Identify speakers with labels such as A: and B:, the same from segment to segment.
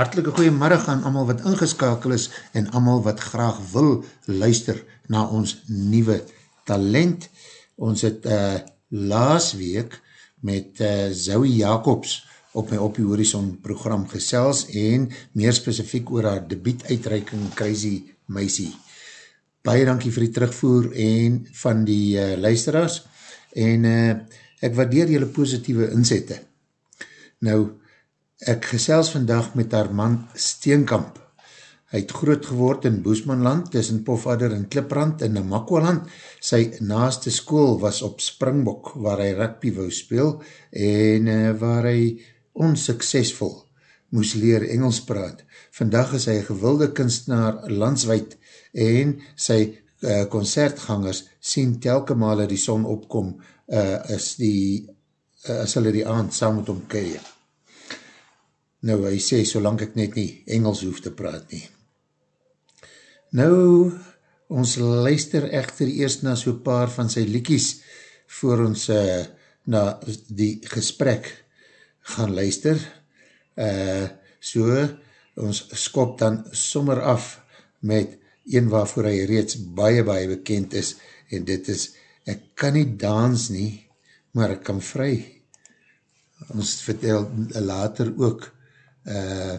A: hartelike goeiemiddag aan allemaal wat ingeskakel is en allemaal wat graag wil luister na ons nieuwe talent. Ons het uh, laas week met uh, Zoe Jacobs op my Op die Horizon program gesels en meer specifiek oor haar debiet uitreiking Crazy Meisie. Baie dankie vir die terugvoer en van die uh, luisteraars en uh, ek waardeer jylle positieve inzette. Nou, Ek gesels vandag met haar man Steenkamp. Hy het groot geword in Boesmanland, tussen Pofadder en Kliprand in Namakwaland. Sy naaste school was op Springbok, waar hy rugby wou speel, en uh, waar hy onsuksesvol moes leer Engels praat. Vandag is hy gewilde kunstenaar landswijd, en sy uh, concertgangers sien telke male die son opkom, uh, as, die, uh, as hulle die aand saam met hom keir. Nou, hy sê, solang ek net nie Engels hoef te praat nie. Nou, ons luister echter eerst na so paar van sy liekies voor ons uh, na die gesprek gaan luister. Uh, so, ons skop dan sommer af met een waarvoor hy reeds baie, baie bekend is en dit is, ek kan nie dans nie, maar ek kan vry. Ons vertel later ook uh,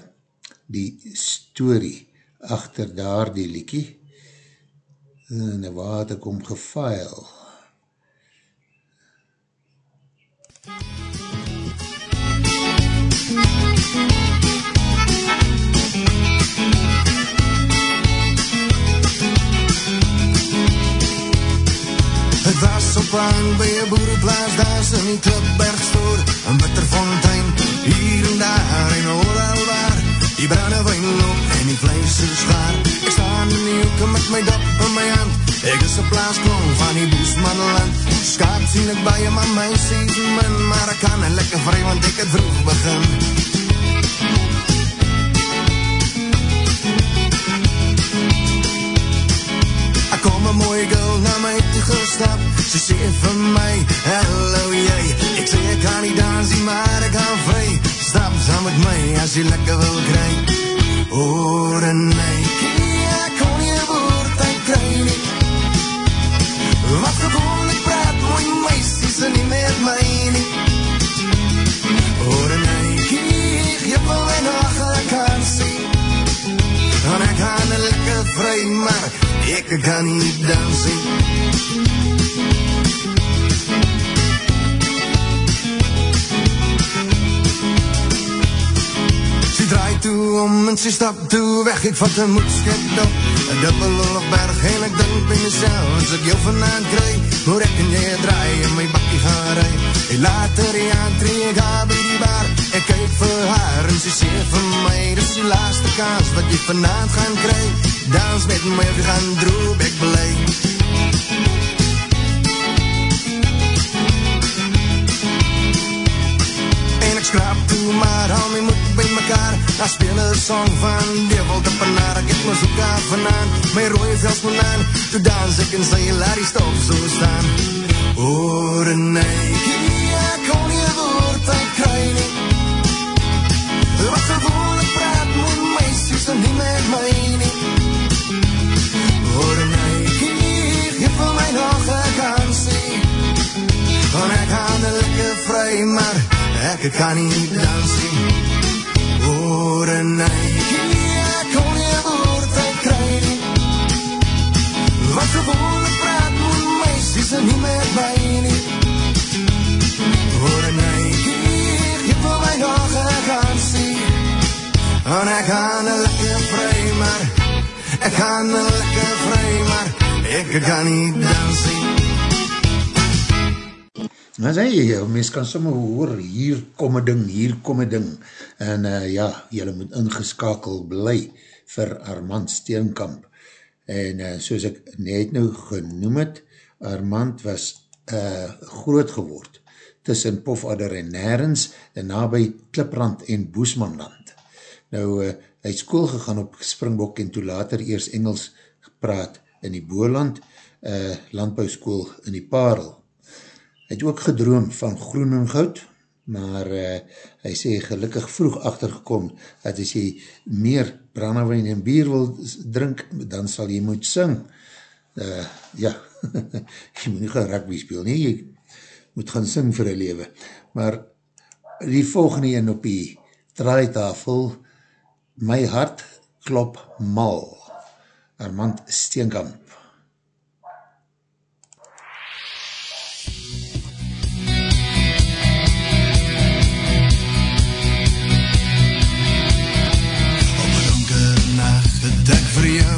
A: die story achter daar die liekie en waar het ek om gefail
B: Het was op aan by een boerenplaas, daar is in die Klipbergstoor, een bitterfontein, hier en daar en overal waar, die brandewijn loop en die vlees is gaar. Ek staan in die hoeke met my dop in my hand, ek is een plaasklong van die boesmanneland. Skaap sien ek by my meisie min, maar ek kan en lekker vry, want ek het vroeg begin. Ek kom een mooie girl na my toe gestap Sy sê vir my, hello jy Ek sê ek kan nie dansie, maar ek kan vry Stap saam met my as jy lekker wil kry Oor en een lekker vry, maar ek kan nie dansie Sy draai toe om en sy stap toe weg Ek vat een moedskip op. Een dubbel berg en ek dink by myself As ek jou vandaan kry Moet ek en jy draai en my bakkie gaan rij En later die aantree ek haar by die bar Ek kyk vir haar en sy sê vir my Dis die laaste kans wat jy vanavond gaan kry. Dans met my of jy gaan droop ek blij En ek skraap toe maar al my moed by mekaar. Daar speel een song van Devel te panaar. Ek het my soek af vanaan My rooie vels vanaan Toe dans ek en sy laat die stof so staan. Oor en neikie ek kan nie dansie Oor en neikie, ek kon nie een woord uit kry nie Wat gewoonlik praat moet meisjes en nie met my nie Oor en neikie, geef vir my nog een kansie En ek kan lekker vry maar Ek kan lekker vry maar ek kan nie dansie
A: Dan sê jy, mens kan sommer hoor, hier kom een ding, hier kom een ding. En uh, ja, jylle moet ingeskakel bly vir Armand Steenkamp. En uh, soos ek net nou genoem het, Armand was uh, groot geword tussen Pofadder en Nerens, daarna by Kliprand en Boesmanland. Nou, uh, hy het school gegaan op Springbok en toe later eers Engels gepraat in die Boerland, uh, landbouwskool in die Parel. Hy het ook gedroom van groen en goud, maar uh, hy sê gelukkig vroeg achtergekom dat as jy meer brandewijn en bier wil drink, dan sal jy moet sing. Uh, ja, jy moet nie gaan rugby speel nie, jy moet gaan sing vir een lewe. Maar die volgende een op die draaitafel, my hart klop mal, Armand Steenkamp.
B: Vir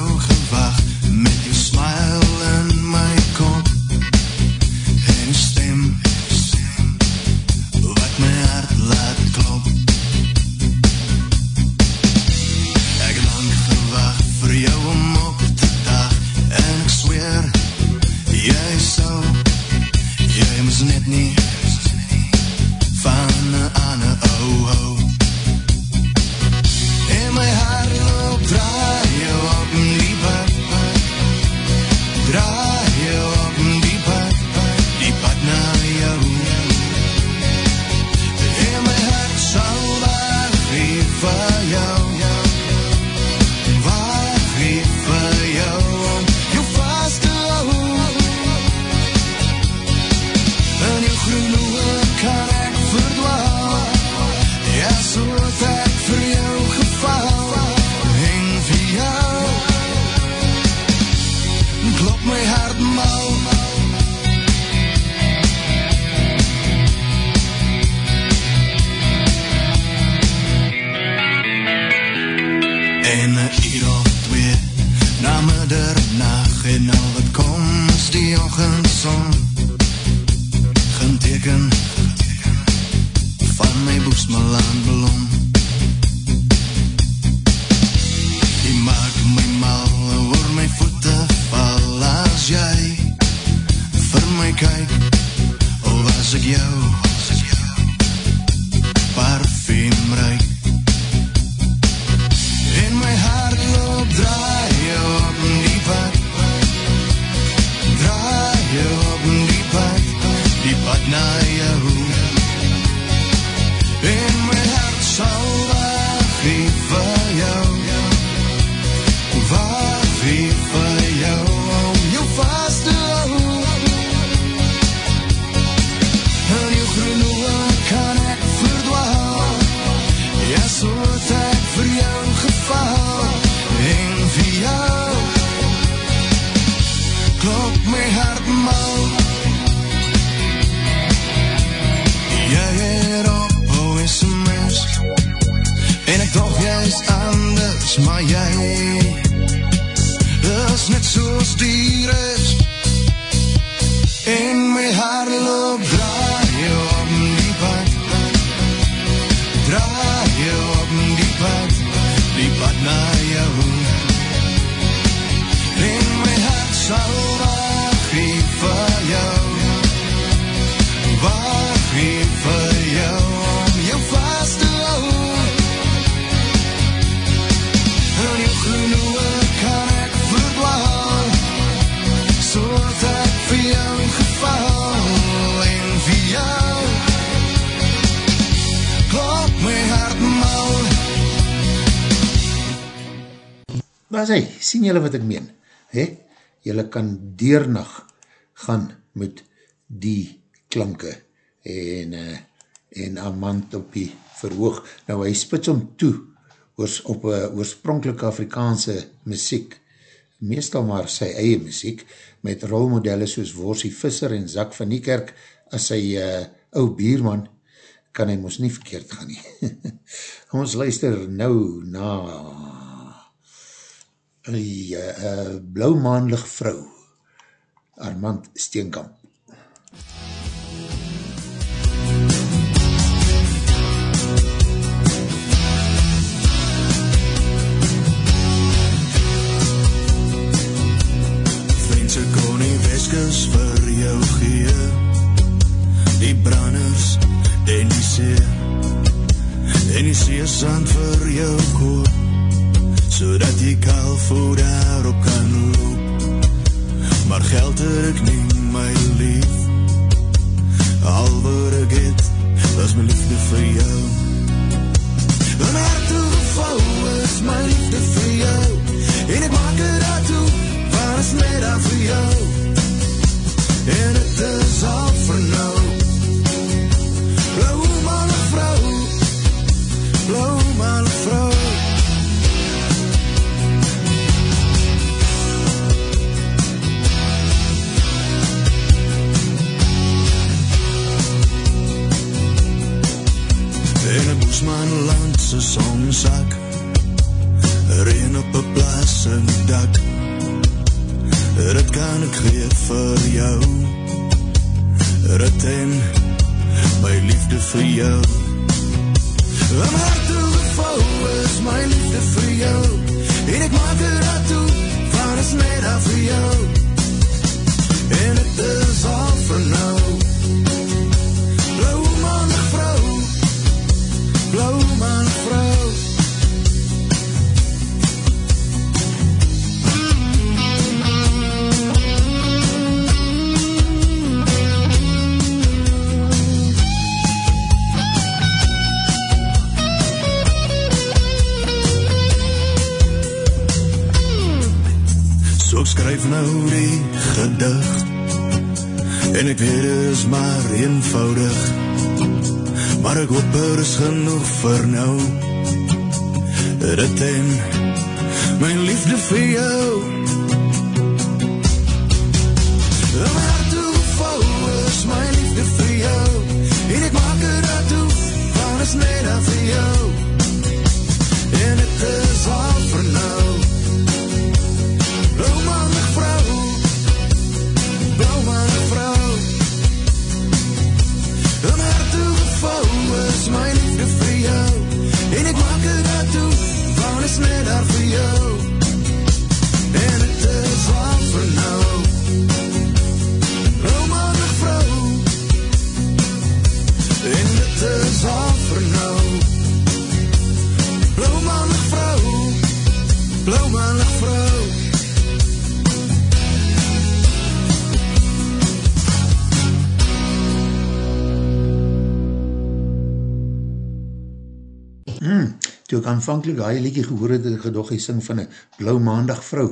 B: anders maar jy. Is net soos die rest en my haar loop
A: Daar is hy, sien julle wat ek meen? He? Julle kan deernag gaan met die klanke en, uh, en amant op die verhoog. Nou hy spits om toe oors, op uh, oorspronkelike Afrikaanse muziek, meestal maar sy eie muziek, met rolmodelle soos Worsie Visser en Zak van Niekerk as sy uh, ou bierman, kan hy ons nie verkeerd gaan nie. ons luister nou na ja, uh, eh, eh, blauwmaanlig vrou, Armand Steenkamp.
B: Vriendse kon die weskes vir jou
C: gee, die branders en die see, en die seesand vir jou
B: koop Zodat jy kalfoe daarop kan loop Maar geld er ek nie my lief. Al wat ek het, dat is my liefde vir jou. Een hart toegeval is my liefde vir jou. En ek maak er daartoe, waar is net daar vir jou? En het is al vir nou gee vir jou. Dit en my liefde vir jou. Een hart toegevou is my liefde vir jou. En ek maak er daartoe, waar is net daar vir jou? En het is al vir nou skryf nou die gedicht En ek weet het is maar eenvoudig Maar ek hoop er is genoeg vir nou. Dit en my liefde vir jou. My liefde vir jou. En ek maak er daartoe, waar is net daar vir jou want is net daar vir
A: toe ek aanvankelijk hy liedje gehoor het, het gedog hy sing van een blauw maandag vrou.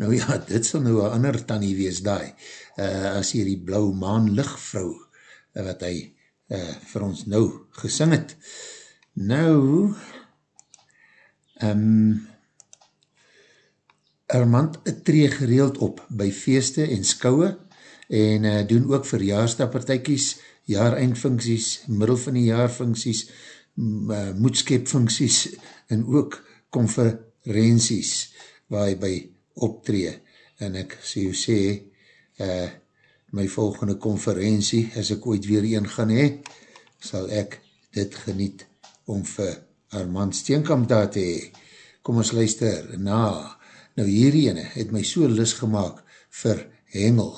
A: Nou ja, dit sal nou een ander tannie wees daai, uh, as hier die blauw maanlig vrou, uh, wat hy uh, vir ons nou gesing het. Nou, um, Armand tree gereeld op by feeste en skouwe en uh, doen ook verjaarsdagpartijkies, jaareindfunksies, middel van die jaarfunksies, uh, moedskepfunksies en ook conferenties waar hy by optree. En ek sê, hoe sê, uh, my volgende conferentie, as ek ooit weer een gaan hee, sal ek dit geniet om vir Armand Steenkamp daar te hee. Kom ons luister, na, nou hierdie ene het my so lis gemaakt vir hengel,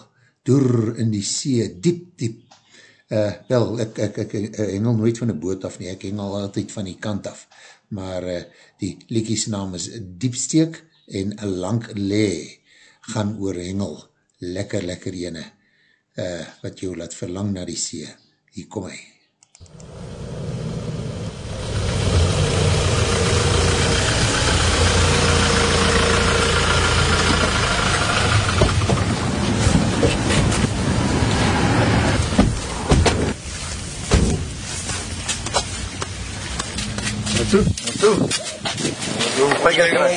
A: door in die see, diep, diep, Uh, wel, ek, ek, ek, ek hengel nooit van die boot af nie, ek hengel altyd van die kant af, maar uh, die liekies naam is Diepsteek en Lang Lee gaan oor hengel, lekker, lekker jene, uh, wat jou laat verlang na die see. Hier kom hy.
D: Naartoe? Naartoe?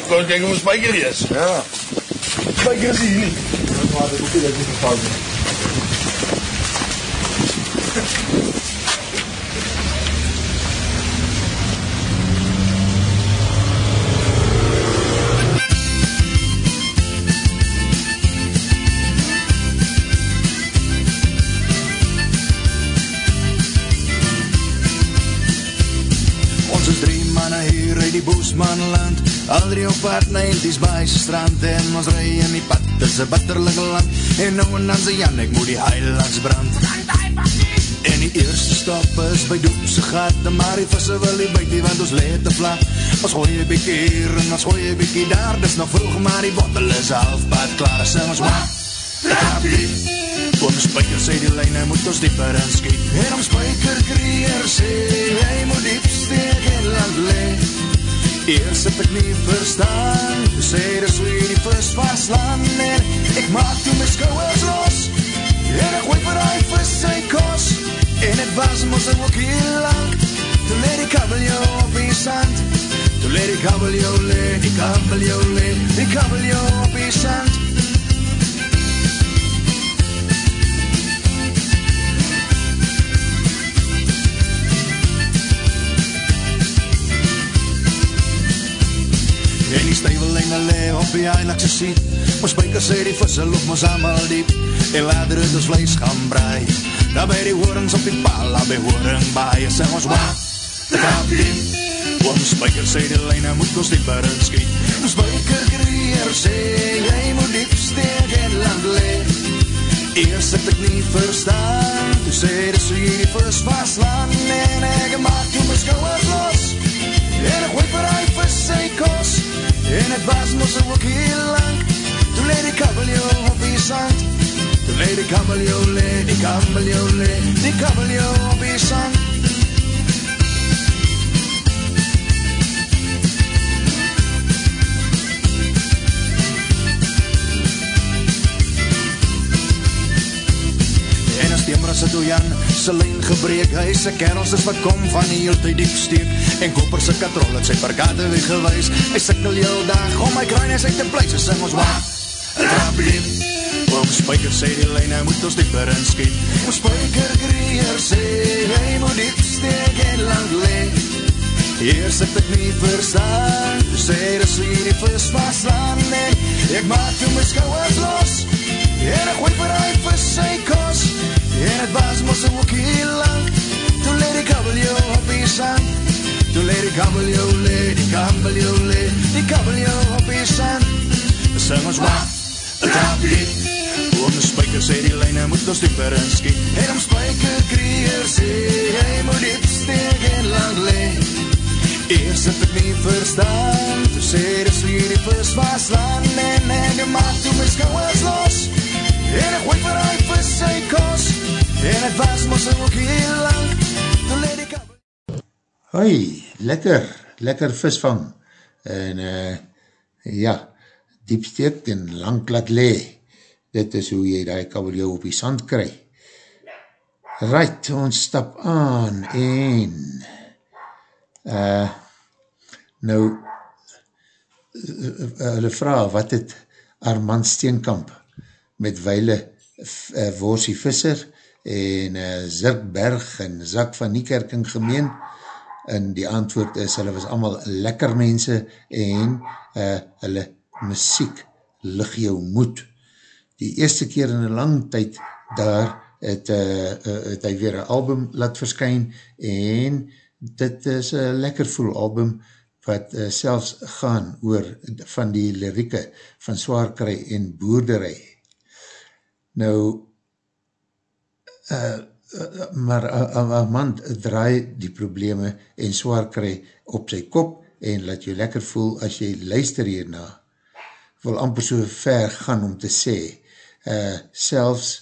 D: Kom kijken hoe spijker is. Ja. Spijker is hier niet. Maar dat hoef je dat niet te fouten.
B: Pad na Inties by sy strand En ons rij in die pad, dis een bitterlijke land En nou en dan sê Jan, ek moet die heilands brand. En die Eerste stap is by doopse gat Maar die visse wil die buitie want ons leed te vlak. Ons gooi een bykie hier en ons gooi een bykie daar Dis nog vroeg maar die bottel is halfpad klaar Sing ons maar Rapie. Oom Spijker sê die lijne moet ons dieper inskiet. En om Spijker kreer sê Hy moet diep steek en land leeg Eers het ek nie verstaan Toe sê dis wie die vis vastland En ek maak toe my skouwers los. En ek gooi vir hy vis sy kos. En het was mos ook heel lang. Toe leer die kabeljou op die sand. Toe leer die kabeljou le Die kabeljou le Die kabeljou op die sand stuivelinge le op die heiligse siet Ons spijker sê die visse loop ons allemaal diep. En later het ons vlees gaan braai. Daar by die horings op die paal Daar by horing baai En sê ons waar De kapie Ons spijker sê die lijne moet ons dieper inskiet Ons spijker kreer sê Jy moet diep steek en land leeg Eerst het ek nie verstaan Toe sê dis wie die vis vastlaan En ek maak toe my skouwers los. En ek gooi vir hy vir sy kos En het was mos ook heel lang. Toe leed die kabeljou op die sand Toe leed die kabeljou le, die kabeljou le Die kabeljou op die sand as die het door Jan sy lijn gebreek. Hy sy kerels is wat kom van die heel tyd diep steek. En koper sy katrol het sy parkade weggewys. Hy sikkel heel dag om my kruin is uit te pluis. Sy sing ons wacht, het raap diep Oom Spijker sê die lijn, hy moet ons dieper inskiet Oom Spijker kreer sê, hy moet diep steek en lang leeg Eers het ek nie verstaan sê dis wie die vis vastlaan En ek maak toe my skouwers los. En ek gooi vir hy vis sy En het was mos ook heel lang. Toe leed die kabeljou op die sand Toe leed die kabeljou le, die kabeljou le Die kabeljou op die sand Sing ons wat, het kapie Oom die spijker sê die lijne moet ons dieper inskiet En om spijker kreer sê Hy moet diep steek en lang leeg Eers het ek nie verstaan Toe sê dis wie die vis vastlaan En ek maak toe my skouwers los. En ek gooi vir hy vis sy kos En het was mos ook heel lang Toe leed ek op
A: Hoi, lekker, lekker visvang. En uh, ja, diepsteek en lang laat le. Dit is hoe jy die kabeljou op die sand kry. Right, ons stap aan en uh, nou uh, hulle vraag wat het Armand Steenkamp met weile uh, Worsie Visser en uh, Zirk Berg en Zak van Niekerking gemeen en die antwoord is, hulle was allemaal lekker mense en uh, hulle muziek lig jou moed. Die eerste keer in een lang tyd daar het, uh, het hy weer een album laat verskyn en dit is een lekker voel album wat uh, selfs gaan oor van die lirieke van Swaarkry en Boerderij. Nou, uh, uh, maar een man draai die probleme en zwaar kry op sy kop en laat jou lekker voel as jy luister hierna. Wil amper so ver gaan om te sê, uh, selfs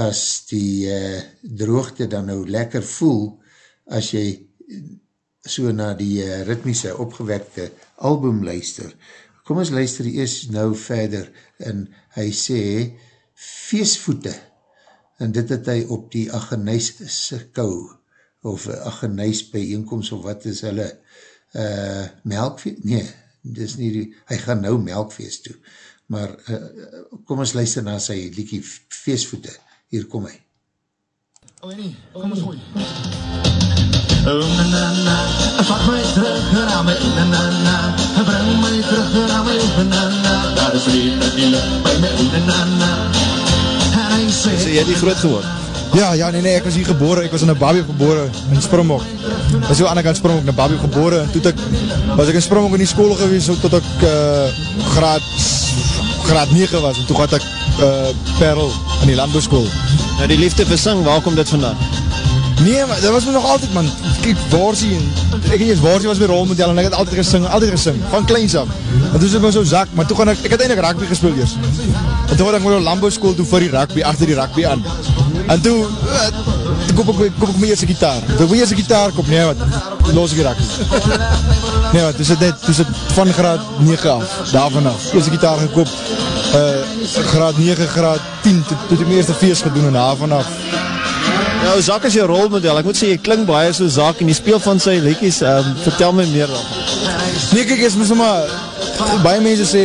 A: as die uh, droogte dan nou lekker voel, as jy so na die uh, ritmiese opgewekte album luister. Kom ons luister eers nou verder en hy sê, feestvoete, en dit het hy op die agenuisse kou, of agenuis bijeenkomst, of wat is hulle, uh, melkfeest, nee, dis nie die, hy gaan nou melkfeest toe, maar uh, kom ons luister na sy liekie feestvoete, hier kom hy.
E: Oh nee, kom ons gooi. Oh na na na, vat my terug na my na na na, bring my terug na my na na, daar is liefde die lucht by my na na na. En hy sê,
D: Sê jy het hier groot geword?
F: Ja, ja, nee, nee, ek was hier gebore, ek was in een babie gebore, in Springbok. Was hier aan die kant Springbok, in een babie gebore, toe ek, was ek in Springbok in die school gewees, tot ek uh, graad, graad 9 was, en toe gaat ek uh, Perl in die landbouwschool.
D: Nou die liefde vir sing, waar kom dit vandaan?
F: Nee, maar dat was me nog altyd, man. Kijk, Warsie, en, ek en jy, Warsie was my rolmodel, en ek het altyd gesing, altyd gesing, van kleins af. En toen is het my so zak, maar toe gaan ek, ek het eindelijk rugby gespeeld eers. En toe gaan ek met een landbouwschool toe vir die rugby, achter die rugby aan. En toe, uh, toe koop ek, koop ek my eerste gitaar. Toe my eerste gitaar koop, nee wat, los ek die rugby. Nee wat, toe het net, toe het van graad 9 af, daar vanaf. Eerste gitaar gekoop, uh, graad 9, graad 10, toe, toe het ek my eerste feest gedoen en daar vanaf.
G: Nou, Zak is jou rolmodel. Ek moet sê, jy klink baie so Zak en die speel van sy liedjies. Um, vertel my meer daarvan.
F: Nee, kijk, is maar, baie mense sê,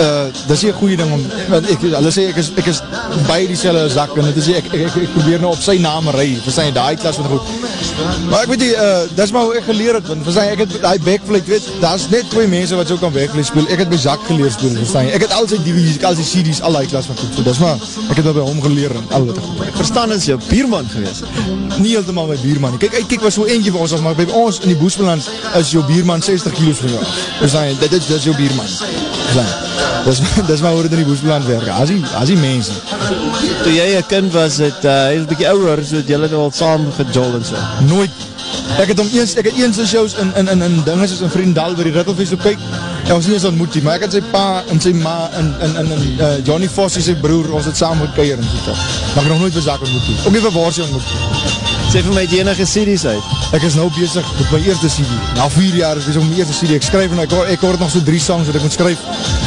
F: uh, dis nie een goeie ding om, want ek, hulle sê, ek is, ek is baie die selle zak, en het is, ek, ek, ek, ek probeer nou op sy naam rui, verstaan jy, die klas van goed. Maar ek weet die, uh, dis maar hoe ek geleer het, want verstaan jy, ek het die backflip, weet, daar is net twee mense wat so kan backflip speel, ek het by zak geleer speel, verstaan jy, ek het al sy DVD's, ek al sy CD's, al die klas van goed, so dis maar, ek het dat by hom geleer, en al wat ek
G: Ek verstaan is jou bierman gewees.
F: nie heeltemal my bierman nie. Kijk, kijk was so eentje vir ons, af, maar by ons in die Boesbelands is jou bierman 60 kilo's van jou. Verstaan jy, dit, dit, dit is jou bierman. Verstaan jy? Dis, dis maar hoe dit in die Boesbeland werk. As die, as die mense.
G: Toe jy een kind was, het, uh, hy een bykie ouwer, so het jylle nou al saam gejol en so.
F: Nooit. Ek het om eens, ek het eens in shows in, in, in, in dinges soos in Vriendal by die Rittelfeest op kyk, en ons nie eens ontmoet nie, maar ek het sy pa en sy ma en, en, en, en uh, Johnny Foss sy broer, ons het saam gekeier en so. Maar ek nog nooit zaak ontmoet nie. Ook nie vir Waarsie ontmoet nie.
G: Sê vir my jy enige series uit.
F: Ek is nou bezig met my eerste CD. Na vier jaar is bezig met my eerste CD. Ek skryf en ek, ek hoor nog so drie songs wat ek moet skryf.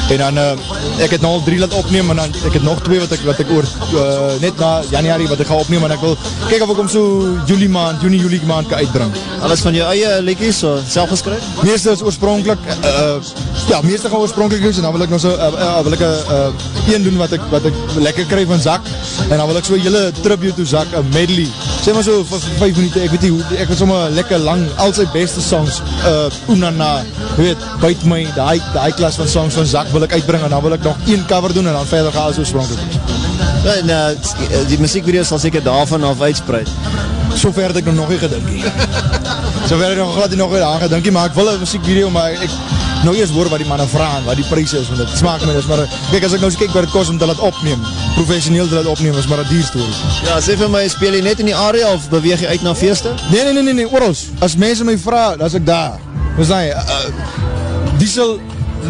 F: En dan, uh, ek het nou al drie laat opneem, en dan, ek het nog twee wat ek, wat ek oor, uh, net na januari wat ek ga opneem, en ek wil, kyk of ek om so juli maand, juni, juli maand kan uitbring.
G: Alles van jou eie liedjies, so self geskryf?
F: Meeste is oorspronkelijk, uh, ja, meeste gaan oorspronkelijk wees, en dan wil ek nog so, uh, uh, wil ek uh, uh, een doen wat ek, wat ek lekker krijg van Zak, en dan wil ek so hele tribute to Zak, een medley, sê maar so, vir vir vijf minuten, ek weet nie hoe, ek wil sommer lekker lang, al sy beste songs, uh, Oenana, jy weet, Buit My, die, die klas van songs van Zak wil ek uitbring, en dan wil ek nog een cover doen, en dan verder gaan as oorspronkelijk.
G: Ja, en uh, die muziekvideo sal seker daarvan af uitspreid.
F: So ver het ek nog nie gedink nie. so ver het ek nog glad nie nog nie aan gedink nie, maar ek wil een muziekvideo, maar ek nou eers hoor wat die manne vraag, wat die prijs is, want het smaak my, dis maar, kijk, as ek nou eens kyk wat het kost om te laat opneem, professioneel te laat opneem, is maar een dierstory.
G: Ja, sê vir my, speel jy net in die area of beweeg jy uit na feeste?
F: Nee, nee, nee, nee, nee, oorals, as mense my vraag, dan is ek daar, verstaan jy, uh, diesel,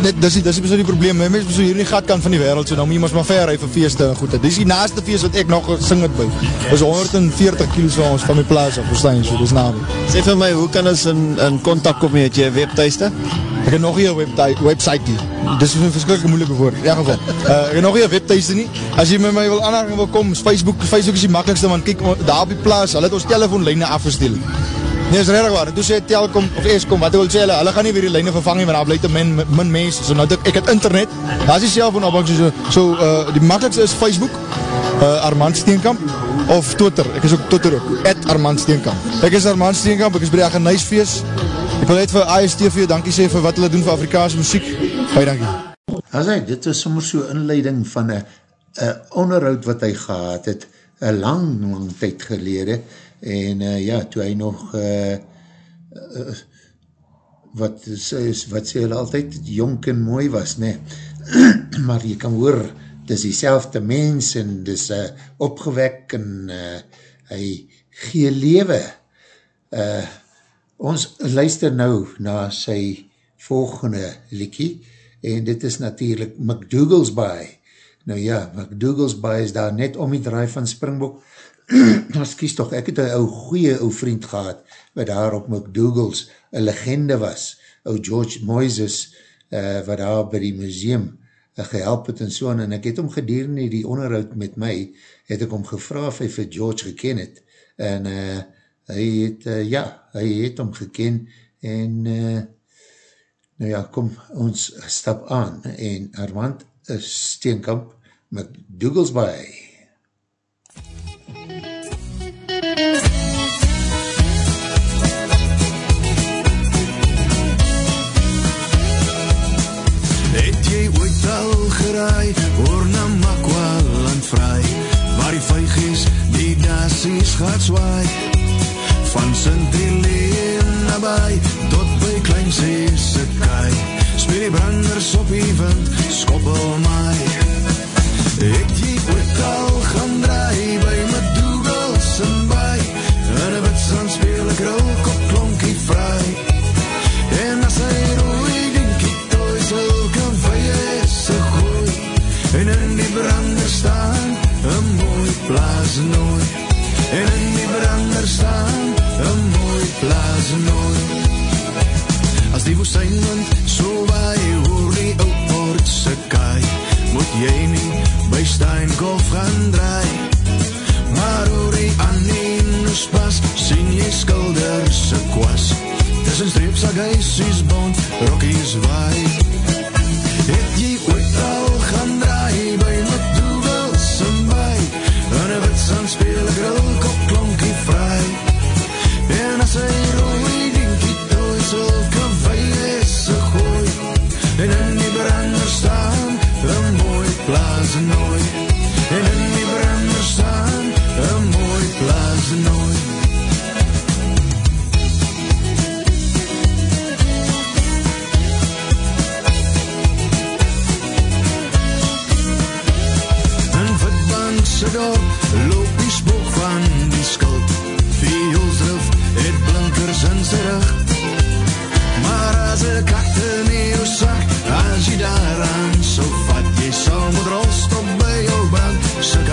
F: net, dis die, dis die, die probleem, my mense so hier in die gatkant van die wereld, so nou moet jy maar ver ry vir feeste en goed, dis die naaste feest wat ek nog gesing het by, is 140 kilo's van ons, van my plaas af, verstaan so, dis naam.
G: Sê vir my, hoe kan ons in, in contact kom met jy webtuiste?
F: Ek het nog nie een website nie. Dis een verskrikke moeilike woord. In ieder geval. Uh, ek het nog nie een webthuis nie. As jy met my wil aanhaking wil kom, is Facebook, Facebook is die makkelijkste, want kyk, daar op die plaas, hulle het ons telefoonlijne afgestel. Nee, is redelijk waar. En toe sê Telkom of Eskom, wat wil sê hulle, hulle gaan nie weer die lijne vervang nie, want daar blijf te min, min mense. So nou, ek, ek het internet, daar is die cellfoon op, so, so uh, die makkelijkste is Facebook, uh, Armand Steenkamp, of Twitter, ek is ook Twitter ook, at Armand Steenkamp. Ek is Armand Steenkamp, ek is by die Agenijsfeest, ek wil net vir ASTV dankie sê vir wat hulle doen vir Afrikaanse muziek, baie dankie.
A: As hy, dit was sommer so inleiding van een onderhoud wat hy gehad het, een lang, lang tyd gelede, en uh, ja, toe hy nog, uh, uh, wat, is, wat sê hulle altyd, jonk en mooi was, ne? maar jy kan hoor, dis die selfde mens, en dis uh, opgewek, en uh, hy gee lewe. Uh, ons luister nou na sy volgende liekie, en dit is natuurlijk McDougall's Bay. Nou ja, McDougall's Bay is daar net om die draai van Springbok. Ons kies toch, ek het een ou goeie ou vriend gehad, wat daar op McDougall's een legende was, ou George Moises, uh, wat daar by die museum uh, gehelp het en so, en ek het om gedurende die onderhoud met my, het ek om gevra of hy vir George geken het, en uh, hy het, uh, ja, hy het om geken, en uh, nou ja, kom ons stap aan, en Armand Steenkamp met Dougals Bay.
B: Al geraai oor na Makwaland vry waar die vuigies die dassies gaat zwaai. Van Sint-Helene naby tot by Klein Seese Kai speel die branders op die wind skoppel my Het jy ooit al gaan draai jy nie by Steinkolf gaan draai. Maar oor die Anninus pas, sien jy skulders se kwas. Tussen streeps agaissies bond, rokkies waai. Sy rug. Maar as een kakte nie jou sak, as jy daaraan so vat, jy sal moet rolstop by jou brand, sy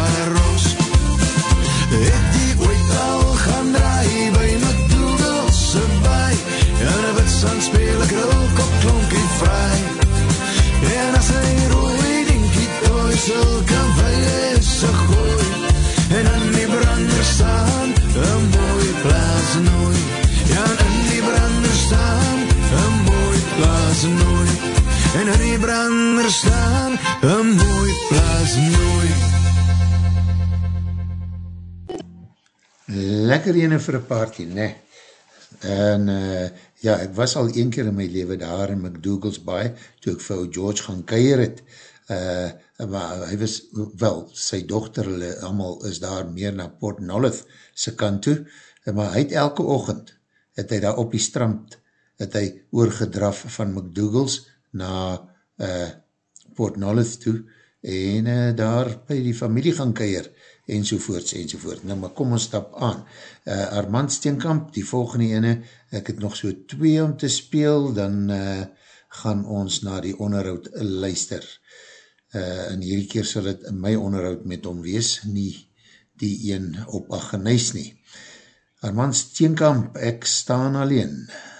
B: nooi.
A: Lekker ene vir een party, ne? En uh, ja, ek was al een keer in my leven daar in McDougall's Bay, toe ek vir George gaan keier het. Uh, maar hy was, wel, sy dochter, hulle allemaal is daar meer na Port Nolloth sy kant toe, maar hy het elke ochend, het hy daar op die strand, het hy oorgedraf van McDougall's na uh, Port Nolloth toe, en uh, daar by die familie gaan keier, enzovoorts, enzovoort. Nou, maar kom ons stap aan. Uh, Armand Steenkamp, die volgende ene, ek het nog so twee om te speel, dan uh, gaan ons na die onderhoud luister. Uh, en hierdie keer sal het my onderhoud met hom wees, nie die een op Agenuis nie. Armand Steenkamp, ek staan alleen.
B: Totdat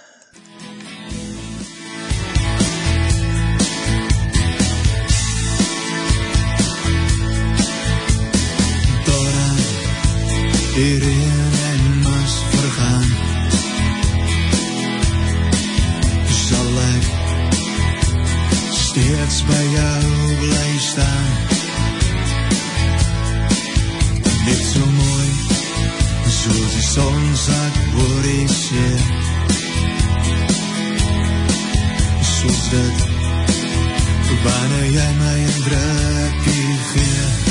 B: die reen en mas vergaan. Sal ek steeds by jou bly staan? Net so mooi soos die son sak oor die see Soos dit wanneer jy my een drukkie gee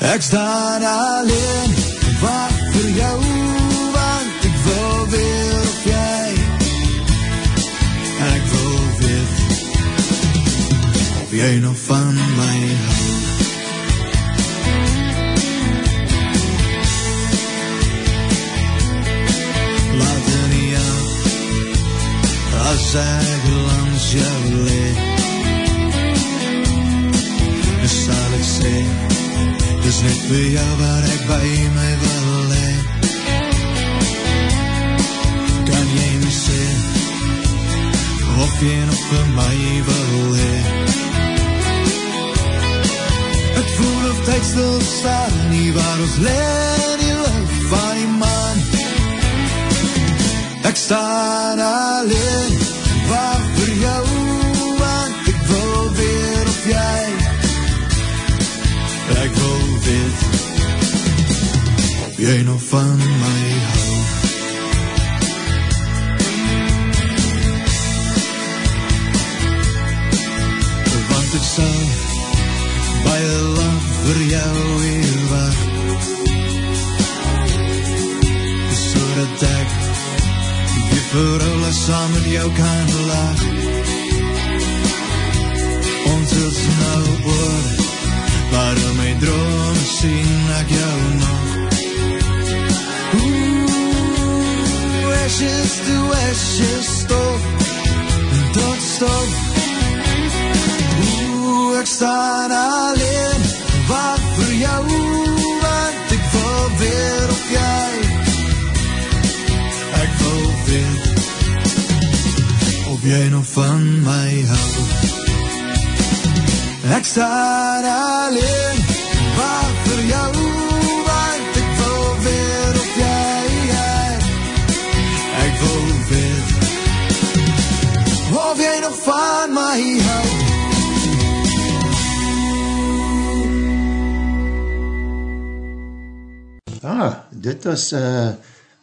B: Ek staan alleen, wacht vir jou, want ek wil weer of jy. Ek wil weet, of jy nog van my hou. Laat in jou, as ek langs jou leeg. Dis net vir jou waar ek by my wil hee Kan jy my sê Of jy nog vir my wil hee Het voel of tyd stil staan Nie waar ons leen die lucht van die man Ek staan alleen van my hou. Want ek sal Baie lang vir jou hier wacht. So dat ek Die vir hulle saam met jou kan laag. Ons is nou oor Maar in my droom sien ek jou nog ashes to ashes stof Tot stof Oeh, ek staan alleen Wacht vir jou Want ek wil weer op jy Ek wil weet Of jy nog van my hou.
A: Ek staan alleen, my hou.
B: Ah, dit was, uh,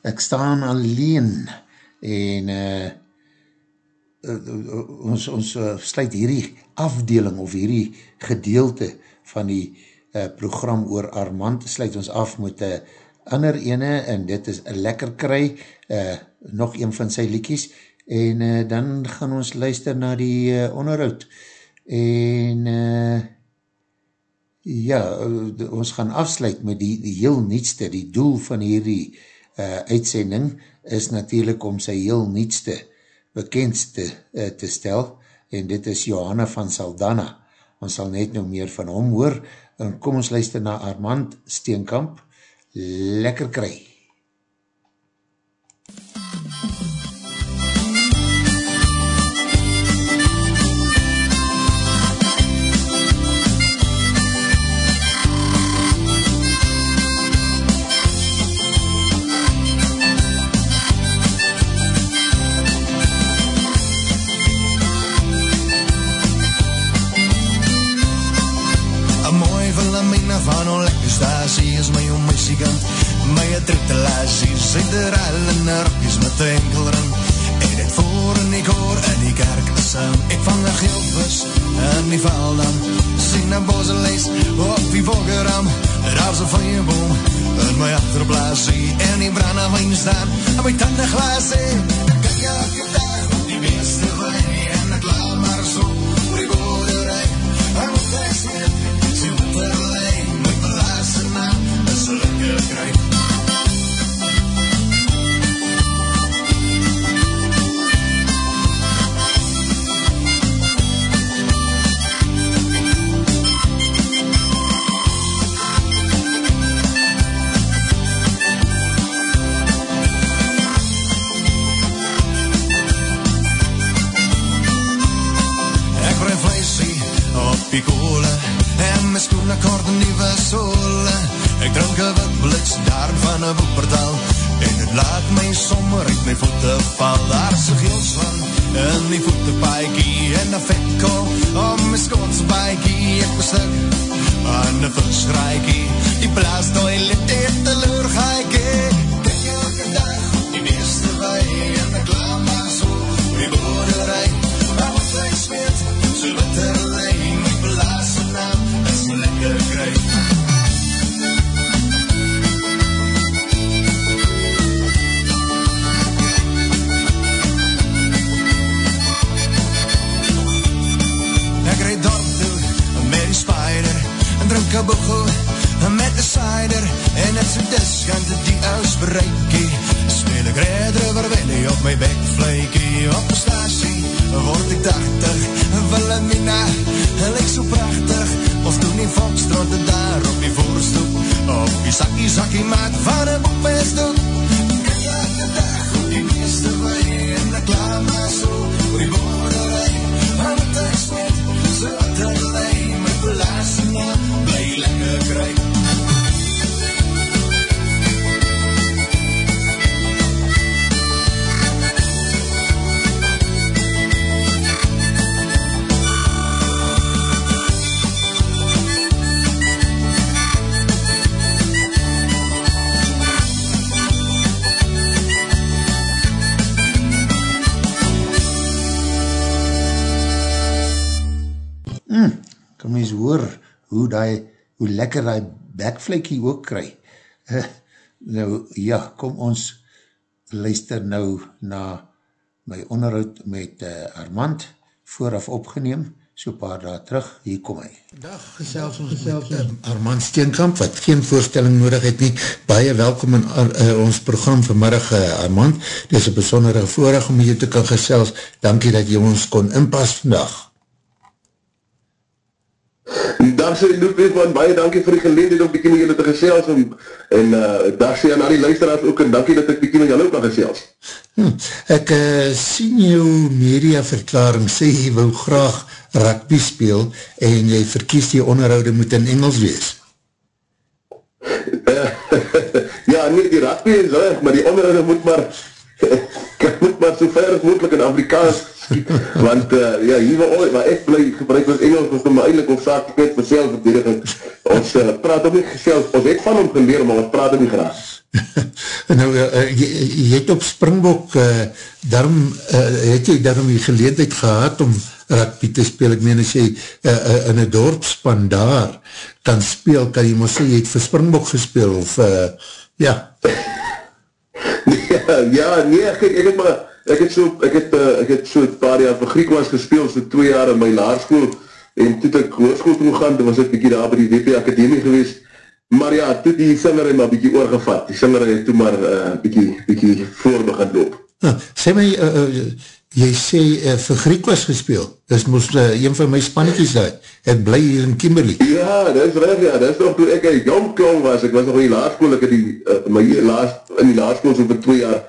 B: ek staan alleen en uh, uh, ons, ons uh, sluit hierdie afdeling of hierdie gedeelte van die uh, program oor Armand, sluit ons af met uh, ander ene en dit is lekker kry, uh, nog een van sy liekies en uh, dan gaan ons luister na die uh, onderhoud. En uh, Ja, ons gaan afsluit met die, die heel nietste, die doel van hierdie uh, uitsending is natuurlijk om sy heel nietste bekendste uh, te stel. En dit is Johanna van Saldana. Ons sal net nou meer van hom hoor. En kom ons luister na Armand Steenkamp, Lekker Kry.
A: Lekker die
B: backflakie ook kry. nou, ja, kom ons luister nou na my onderhoud met uh, Armand, vooraf opgeneem, so paar dae terug, hier kom hy. Dag, gesels ons gesels met uh, Armand Steenkamp, wat geen voorstelling nodig het nie, baie welkom in uh, ons program vanmiddag, uh, Armand, dit is een besondere voorrecht om hier te kan gesels, dankie dat jy ons kon inpas vandag.
H: Dag sê Loep, man, baie dankie vir die geleendheid om bykie met julle te gesels en, en uh, dag sê aan al die luisteraars ook en dankie dat ek bykie met julle ook kan gesels.
B: Hm, ek uh, sien jou mediaverklaring sê jy wil graag
A: rugby speel en jy verkies die onderhoude moet in Engels wees?
H: ja, nee, die rugby is reg, maar die onderhoude moet maar moet maar so ver as mogelijk in Afrikaans want uh, ja, hier waar, waar ek bly gebruik wat Engels is om eindelijk op zaak net vir selfverdediging ons uh, praat ook nie self, ons het van hom geleer maar ons praat ook nie graag.
A: Nou, uh, jy, jy het op Springbok uh, daarom, uh, het jy daarom die geleedheid gehad om rugby te speel, ek meen as jy uh, uh, in een dorpspan daar kan speel, kan jy maar sê, jy het vir Springbok gespeel of uh, ja
H: ja, ja, nee, ek, ek het maar ek het so, ek het, uh, ek het so een paar jaar vir Griekwas gespeel, so twee jaar in my laarschool, en toe ek hoofdschool toe gaan, toen was ek bykie daar by die WP Akademie gewees, maar ja, toe die singerij maar bykie oorgevat, die singerij toe maar uh, bykie, bykie voor begin loop.
A: Ah, sê my, uh, uh, jy sê uh, vir Griekwas gespeel, dis moest uh, een van my spannetjies daar, ek bly hier in Kimberley.
H: Ja, dit is reg, ja, dit is nog toe ek een jong klong was, ek was nog in die laarschool, ek het die, uh, my laas, in die laarschool so vir twee jaar,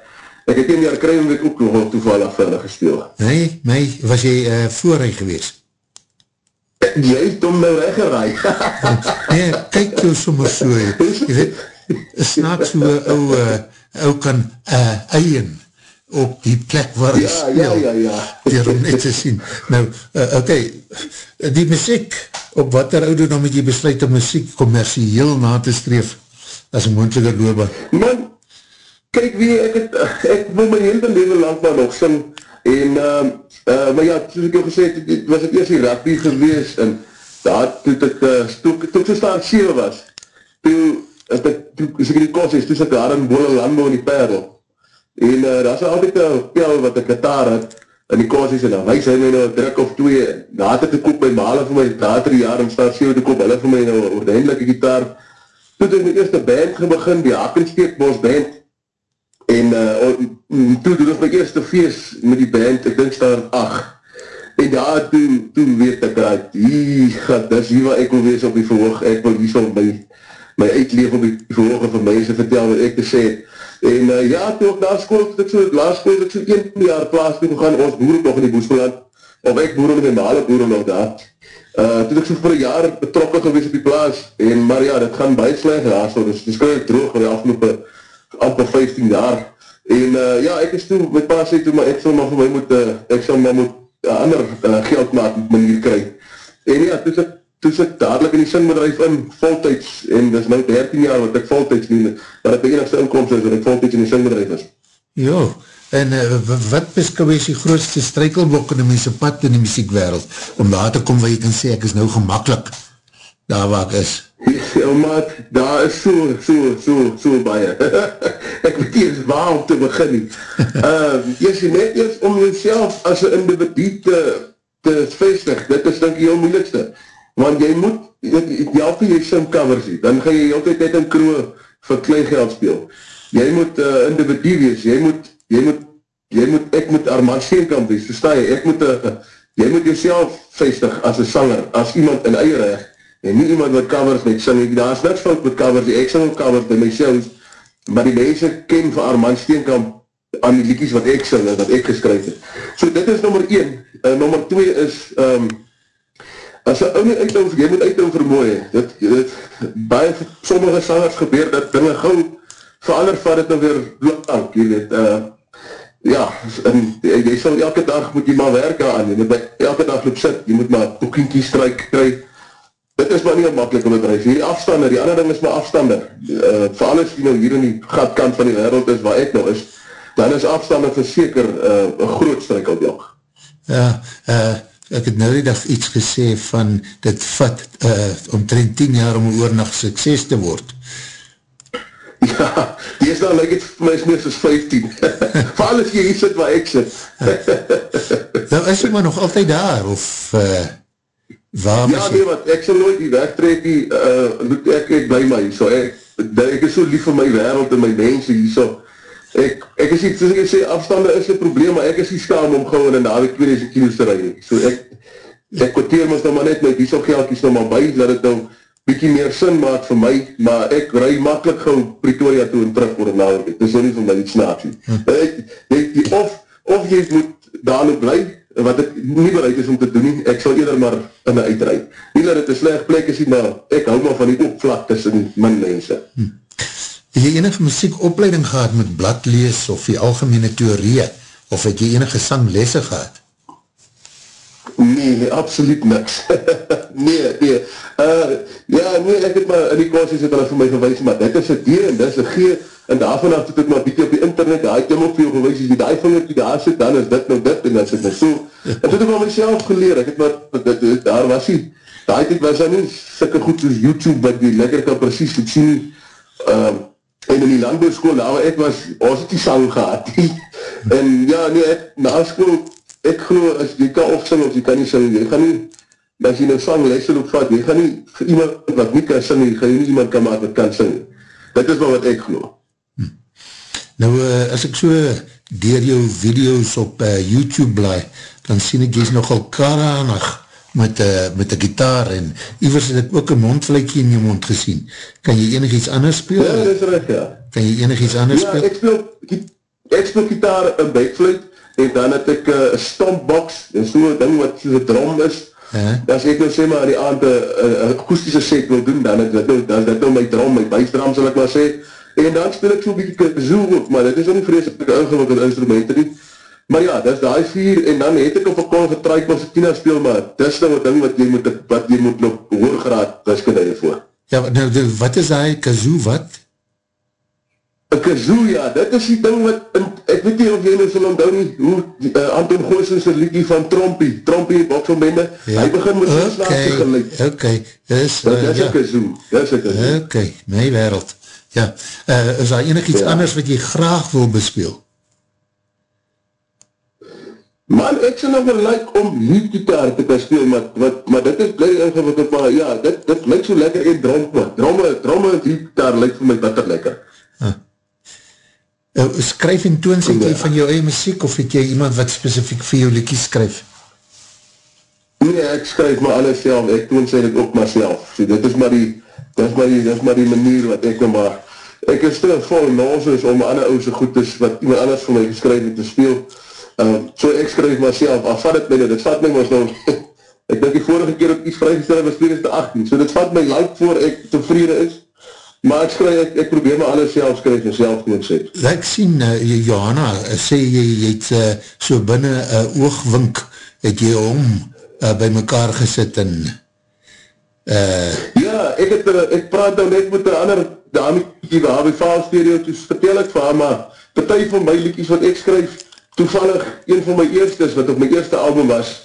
H: Ek het een jaar kry om ek ook nog toevallig verder gespeel.
A: Nee, my, was jy uh, voorrij gewees?
H: Jy het om nou weggeraai.
A: nee, kyk jou sommer so, jy weet, snaak so ou, uh, ou kan uh, eien op die plek waar hy
H: ja,
A: speel.
H: Ja, ja, ja.
A: Dier om net te sien. Nou, uh, oké, okay, die muziek, op wat er oude dan moet jy besluit om muziek commercieel na te streef, as een moendliker loopbaan?
H: Man, kyk wie, ek het, ek wil my hele leven lang maar nog sing, en, uh, uh, maar ja, soos ek jou gesê het, het was ek eerst die rugby gewees, en daar, toe ek, uh, toe, toe ek so staan 7 was, toe, het ek, toe, as ek in die kos is, toe ek daar in Bolle Landbouw in die perl, en uh, daar is altyd een pel wat ek gitaar het, in die kos is, en dan wees hy my nou druk of twee, het ek te koop my malen vir my, daar het er jaar in staan 7 te koop, hulle vir my nou oordendelike gitaar, toe het my eerste band gebegin, die Hakensteekbos band, En uh, toe doen ons my eerste feest met die band, ek denk staan 8. En daar toe, toe weet ek dat, hier gaat, dis hier wat ek wil wees op die verhoog, ek wil hier so my, my uitleef op die verhoog en vir mense vertel wat ek te sê. En uh, ja, toe ook na school, toe ek so, laat school, ek so 1 jaar plaas toe gegaan, ons boer nog in die Boesmeland, of ek boer met my male boer nog daar. Uh, toe ek so vir een jaar betrokken gewees op die plaas, en maar ja, dit gaan baie sleg daar, so, dus dis kan ek droog in die afgelopen amper 15 jaar. En uh, ja, ek is toe, my pa sê toe, maar ek sal maar vir my moet, uh, ek sal maar moet uh, ander uh, geld maak manier kry. En ja, toe sit, toe sit dadelijk in die singbedrijf in, voltijds, en dis nou 13 jaar wat ek voltijds nie, dat ek die enigste inkomst is, dat ek voltijds in die singbedrijf is.
A: Jo, en uh, wat beskou is die grootste strijkelblok in die mense pad in die muziekwereld, om daar te kom waar jy kan sê, ek is nou gemakkelijk, daar waar ek is.
H: Ja, maat, daar is so, so, so, so baie. ek weet eers waar om te begin nie. Uh, eers net eers om jyself as een individu te, te vestig, dit is denk jy heel moeilikste. Want jy moet, jy help jy sim covers nie, dan ga jy altijd net in kroe vir klein geld speel. Jy moet uh, individu wees, jy moet, jy moet, jy moet, ek moet Armand Steenkamp wees, versta jy, ek moet, uh, jy moet jyself vestig as een sanger, as iemand in eie recht, en nie iemand wat covers met sing, daar is niks fout met covers, ek sing ook covers by my shows, maar die mense ken vir Armand Steenkamp aan die liedjes wat ek sing, wat ek geskryf het. So dit is nummer 1. Uh, nummer 2 is, um, as jy nie uithou, jy moet uithou vermooi, dit, dit, baie sommige sangers gebeur, dat dinge gauw verander van dit nou weer lang, jy weet, uh, ja, en jy sal elke dag moet jy maar werk aan, jy moet elke dag loop sit, jy moet maar boekienkie stryk kry, dit is maar nie een makkelijke bedrijf, die afstander, die ander ding is maar afstander, uh, vir alles die nou hier in die gatkant van die wereld is, waar ek nou is, dan is afstander verseker uh, een groot strijkelbjok.
A: Ja, uh, ek het nou die dag iets gesê van, dit vat uh, omtrent 10 jaar om oor nog sukses te word.
H: Ja, die is dan like het vir my is meer soos 15. vir alles jy hier sit waar ek sit.
A: nou is jy maar nog altyd daar, of... Uh, Waar
H: ja, nee, wat, ek sal nooit die wegtrek die, uh, ek, ek bly my, so ek, ek is so lief vir my wereld en my mense hier, so, ek, ek is nie, soos ek sê, afstande is een probleem, maar ek is nie skaam om gewoon in avond 2000 kilo's te rijden, so ek, ek kwarteer ons nou maar net my dieselgeldkies nou maar by, dat het nou bykie meer sin maak vir my, maar ek rij makkelijk gauw Pretoria toe en terug voor een avond, dit is nou nie van my iets naaksie. Hm. Ek, ek, of, of jy moet daar nou bly, wat ek nie bereid is om te doen nie, ek sal eerder maar in my uitrijd. Nie dat het een sleg plek is nie, maar ek hou maar van die opvlak tussen min mense.
A: Hm. Het jy enige muziekopleiding gehad met bladlees of die algemene theorie, of het jy enige sanglesse gehad?
H: Nee, nee, absoluut niks. nee, nee. Uh, ja, nee, ek het maar in die kursus het hulle vir my gewys, maar dit is een D en dit is een G, en daarvan af het ek maar bietje op die internet, daar het jy ook veel gewys, as die die vingertje daar sit, dan is dit nou dit, en dan sit nou so. En dit het maar myself geleer, ek het maar, dit, dit, daar was die, daar het ek was daar nie sikke goed soos YouTube, wat die lekker kan precies het sien, um, en in die landbouwskool, daar waar ek was, ons het die sang gehad, en ja, nee, ek, na school, ek geloof, as jy kan opsing of jy kan nie sing, jy gaan nie, as jy nou sang lesel op vat, jy gaan nie, vir iemand wat nie kan sing, jy gaan nie iemand kan maak wat kan sing. Dit is wel wat ek geloof. Hm.
A: Nou, uh, as ek so dier jou video's op uh, YouTube blaai, dan sien ek jy is nogal karanig met uh, met een gitaar en ivers het ek ook een mondvleikje in jou mond gesien. Kan jy enig iets anders speel?
H: Ja, dit is recht, ja.
A: Kan jy enig iets anders
H: ja,
A: speel?
H: Ja, ek speel, ek speel gitaar in bekvleik, en dan het ek eh, een uh, stompbox, en so ding wat soos een drom is, uh-huh. as ek nou sê maar die aand een akoestische set wil doen, dan is dit nou, dan is dit nou my drom, my buisdram sal ek maar sê, en dan speel ek so bykie kazoo ook, maar dit is ook nie vreselik ingewikkelde instrumenten nie, maar ja, dit is die vier, en dan het ek op een kol getruik, as ek tina speel, maar dit is nou een ding wat jy moet, wat jy moet nog hoorgraad wiskunde voor.
A: Ja, nou, wat is die kazoo, wat?
H: Een kazoo, ja, dit is die ding wat, in, ek weet nie of jy nou sal onthou nie, hoe uh, Anton Goossens een liedje van Trompie, Trompie, Boksonbende, ja. hy begin met
A: okay, slaapse geluid. Ok, dis,
H: uh, dit is ja. kazoo, dit is een kazoo.
A: Ok, my wereld. Ja, uh, is daar enig iets ja. anders wat jy graag wil bespeel?
H: Man, ek sal nog wel like om liedgitaar te kan speel, maar, wat, maar dit is blij ingewikkeld, maar ja, dit, dit lyk so lekker en drom, man. Dromme, dromme en liedgitaar lyk vir my bitter lekker. Huh.
A: Uh, skryf en toon sê jy van jou eie muziek of het jy iemand wat specifiek vir jou liekies skryf?
H: Nee, ek skryf maar alles self, ek toon sê dit ook maar self. So, dit is maar die, dit is maar die, dit is maar die manier wat ek nou maar, ek is te vol noses om ander ouse goedes wat iemand anders vir my geskryf het te speel. Um, so ek skryf maar self, af vat het my nou, dit vat my was nou, ek denk die vorige keer op iets vrygestel was 2018, so dit vat my lang voor ek tevrede is, Maar ek skryf, ek, ek probeer my alles self skryf en self sê.
A: Ek sien, uh, Johanna, sê jy, jy het uh, so binnen een uh, oogwink, het jy om uh, by mekaar gesit en...
H: Uh, ja, ek, het, uh, ek praat nou net met een ander dame, die waar by Vaal Stereo, dus vertel ek van haar, maar partij van my liedjes wat ek skryf, toevallig een van my eerstes, wat op my eerste album was,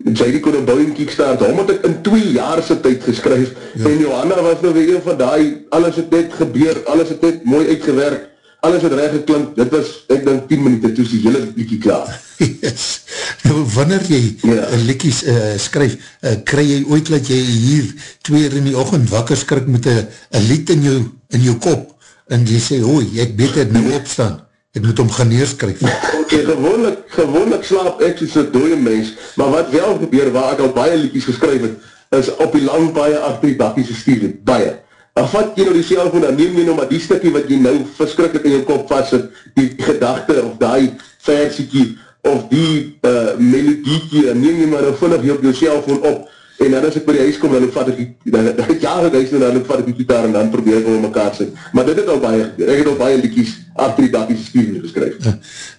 H: J.D. Konobouwing Kickstart, hom het ek in twee jaar sy tyd geskryf, ja. en Johanna was nou weer een van die, alles het net gebeur, alles het net mooi uitgewerk, alles het recht geklink, dit was, ek denk 10 minuut, toe is die hele liekie klaar.
A: Yes. Nou, wanneer jy ja. liekies uh, skryf, uh, kry jy ooit dat jy hier twee uur in die ochend wakker skrik met een lied in jou, in jou kop, en jy sê, hoi, ek beter nou opstaan, ek moet om gaan neerskryf.
H: Okay, gewoonlik, gewoonlik slaap ek soos een dooie mens, maar wat wel gebeur, waar ek al baie liedjes geskryf het, is op die lang baie achter die bakkies gestuur het, baie. Dan vat jy nou die cellfoon, dan neem jy nou maar die stikkie wat jy nou verskrikkelijk in jou kop vast het, die gedachte of die versiekie, of die uh, melodiekie, en neem jy maar nou vinnig jy op jou cellfoon op, en dan as ek by die huis kom, dan vat ek die, dan, dan het ja geduis, en dan vat ek die gitaar, en dan probeer ek om mekaar sê. Maar dit het al baie gebeur, ek het al baie liedjes die bakkies stuur geskryf. Uh,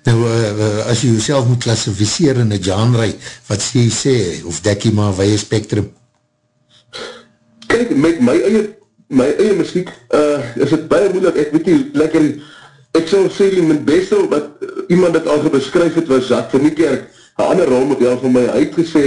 A: nou, uh, as jy jouself moet klassificeer in een genre, wat sê jy sê, of dek jy maar weie spectrum?
H: Kijk, met my eie, my eie muziek, uh, is het baie moeilik, ek weet nie, lekker, ek sal sê, my beste, wat iemand het al gebeskryf het, was Zak van Niekerk, een ander rolmodel van my, hy het gesê,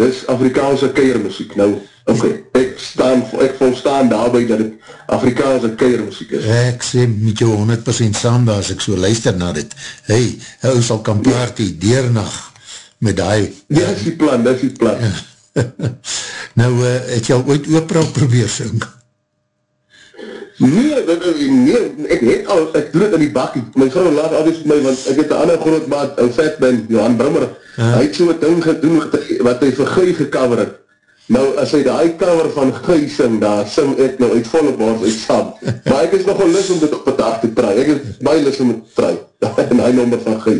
H: dis Afrikaanse keiermuziek. Nou, ok, ek staan, ek volstaan daarby dat het Afrikaanse keiermuziek is.
A: Ek sê met jou 100% saam daar as ek so luister na dit. Hey, hy sal kan party ja. deernacht met die...
H: Ja, dis die plan, dis die plan.
A: nou, uh, het jy al ooit oopra probeer sing?
H: Nee, nee, ek het al, ek doe het in die bakkie. My vrou laat al my, want ek het een ander groot maat, ou vet ben, Johan Brummer, uh. hy het so wat ding gedoen wat hy, wat hy vir Guy gecover het. Nou, as hy die cover van Guy sing, daar sing ek nou uit volle baas uit saam. maar ek is nogal lis om dit op het dag te try. Ek is baie lis om het te try. en hy nummer van Guy.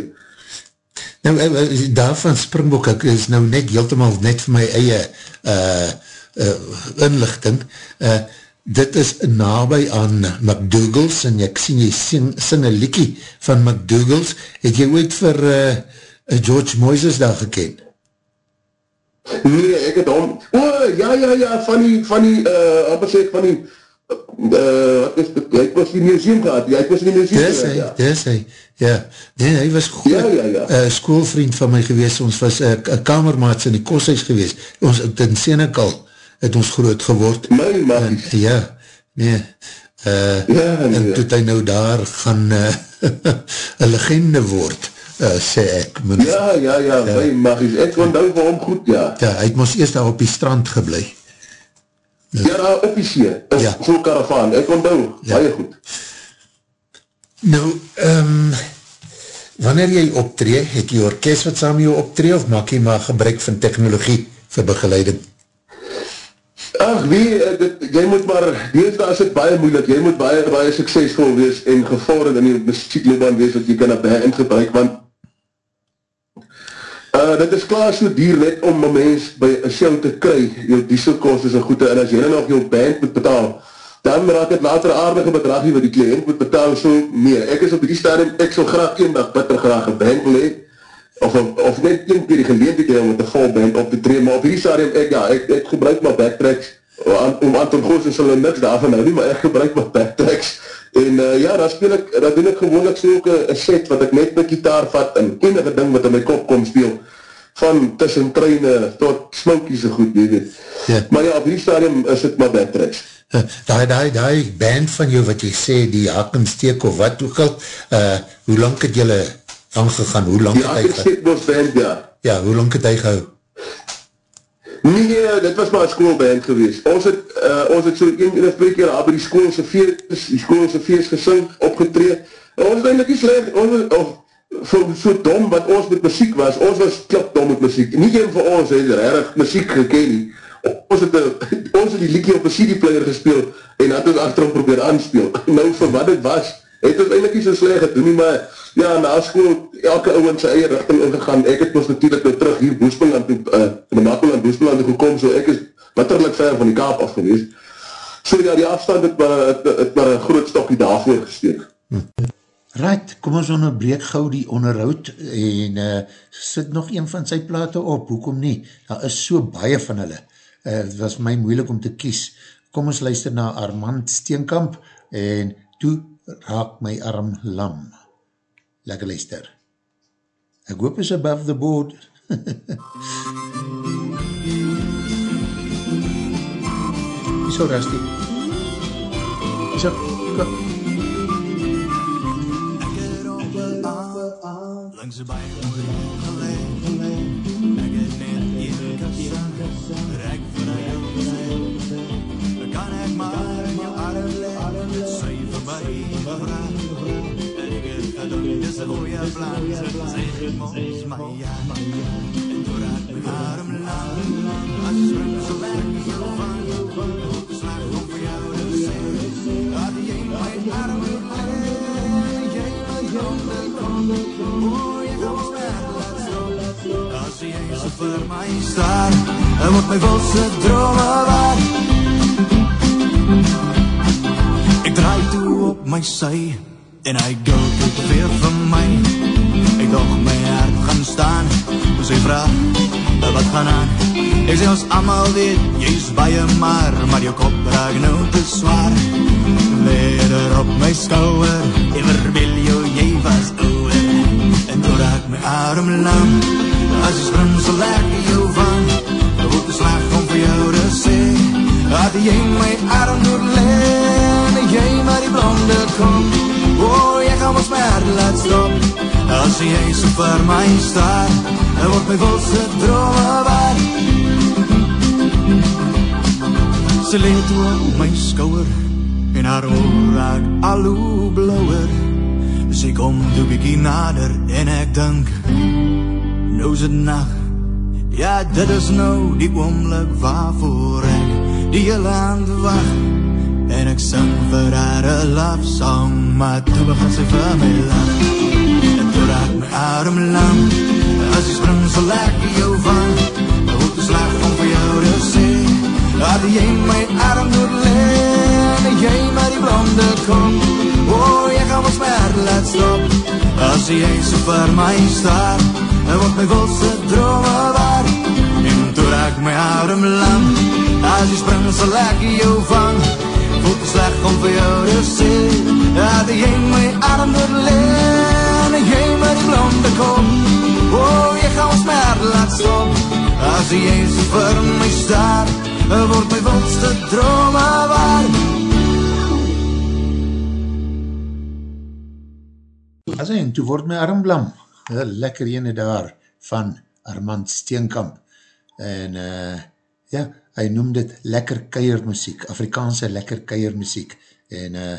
A: Nou, uh, uh, daar van Springbok, ek is nou net heeltemaal net vir my eie uh, uh, inlichting, uh, dit is nabij aan McDougals, en ek sien jy sing, sing een liekie van McDougals, het jy ooit vir uh, George Moises daar gekend?
H: Nee, ek het hom, o, oh, ja, ja, ja, van die, van die, uh, amper sê ek, van die, uh, wat is dit, hy was die museum gehad, ja, hy was die museum
A: dis hy, ja. dis hy, ja, nee, hy was goed,
H: ja, ja, ja.
A: Uh, schoolvriend van my gewees, ons was uh, kamermaats in die kosthuis gewees, ons het in Senekal, het ons groot geword,
H: my magies,
A: uh, ja, nee, uh,
H: ja, nee,
A: en toet hy nou daar gaan, uh, een legende word, uh, sê ek.
H: Mens, ja, ja, ja, uh, my magies, ek onthou vir hom goed, ja.
A: Ja, hy het ons eerst daar op die strand geblei.
H: Ja, ja daar op die see, is ja. vol karavaan, ek onthou, ja. baie goed.
A: Nou, um, wanneer jy optree, het jy orkest wat saam jou optree, of maak jy maar gebruik van technologie vir begeleiding?
H: Ach, wie, eh, dit, jy moet maar, deze daar is het baie moeilik, jy moet baie, baie suksesvol wees en gevorderd in die muziekloobaan wees, wat jy kan op een gebruik, want Uh, dit is klaar so dier net om een mens by een show te kry, jou dieselkost is een goede, en as jy nog jou band moet betaal, dan raak het later aardige bedragie wat die kliënt moet betaal so meer. Ek is op die stadium, ek sal graag een dag bitter graag een band wil hee, of, of net een keer die geleentheid hee om met een vol band op te tree, maar op die stadium, ek, ja, ek, ek gebruik my backtracks, om Anton Goosen sal niks daarvan nou nie, maar ek gebruik my backtracks, En uh, ja, daar speel ek, daar doen ek gewoonlik so ook een set wat ek net met gitaar vat en enige ding wat in my kop kom speel van tussen treine tot smokies en goed, jy weet. Ja. Maar ja, op die stadium is het maar backtracks.
A: Uh, die, die, die band van jou wat jy sê, die Hakensteek of wat ook al, uh, hoe lang het jylle aangegaan? Hoe lang
H: die Hakensteek band, ja.
A: Ja, hoe lang het hy gehou?
H: Nee, dit was maar een schoolband gewees. Ons het, uh, ons het so een of twee keer al by die schoolse feest, die schoolse feest gesing, opgetree. Ons het eindelijk nie slecht, ons het, of, so, so dom wat ons met muziek was, ons was klip dom met muziek. Nie een van ons het erg muziek geken nie. Ons het, ons het die liekie op een CD-player gespeel en had ons achterom probeer aanspeel. Nou, vir wat het was, het ons eindelijk nie so slecht gedoen nie, maar ja, na school, elke ouwe in sy eie richting ingegaan, ek het ons natuurlijk nou terug hier Boespeland, uh, in die Makeland Boespeland gekom, so ek is bitterlik ver van die kaap af gewees. So ja, die afstand het maar, het, het maar een groot stokkie daarvoor gesteek.
A: Right, kom ons onderbreek gauw die onderhoud en uh, sit nog een van sy plate op, hoekom nie? Daar is so baie van hulle. Uh, het was my moeilik om te kies. Kom ons luister na Armand Steenkamp en toe raak my arm lam lekker luister. Ek hoop is above the board. so rusty. So, go.
B: Langs de bij Dis een goeie plan, zeg het ons maar ja. En door het arm lang, als spring zo lekker zo van, ook de slag om voor jou te zijn. Had jij mijn arm niet leggen, jij mijn handen kon, oh je kan ons weg laten Als jij zo voor mij staat, dan wordt mijn valse dromen waar. Ik draai toe op mijn zij. En hy gou tot weer van my. Ek dog my hart gaan staan. Dus hy vraag, wat gaan aan? Ek sê ons allemaal weet, jy is baie maar Maar jou kop raak nou te zwaar Leder op my skouwer En verbeel jou, jy was ouwer En toe raak my arm lam As jy spring so lekker jou van Hoek die slag om vir jou te sê Dat jy my arm moet leen En jy maar die blonde kom gaan ons my hart laat stop. As jy so vir my staar En word my volse drome waar. Sy leed op my skouwer En haar oor raak al hoe blauwer Sy kom toe bykie nader En ek dink Nou is het nacht Ja, dit is nou die oomlik waarvoor ek Die hele hand wacht En ek sing vir haar een love song Maar toe begin sy vir my lach En toe raak my arm lam
C: As jy spring so lekker jou van Hoek is lag om vir jou te sê Dat jy my arm moet leen En jy my die blonde kom Oh, jy gaan ons my hart laat stop. As jy so vir my staat En word my wilse drome waar En toe raak my arm lam As jy spring so lekker jou van Voel te sleg om vir jou te sê Dat jy my arm moet leen. En jy my die blonde kom. Oh, jy gaan ons my hart laat stop. As jy so vir my staat Word my wilste drome waar.
A: As en toe word my arm blam, een lekker ene daar van Armand Steenkamp, en uh, ja, hy noem dit lekker keiermuziek, Afrikaanse lekker keiermuziek, en uh,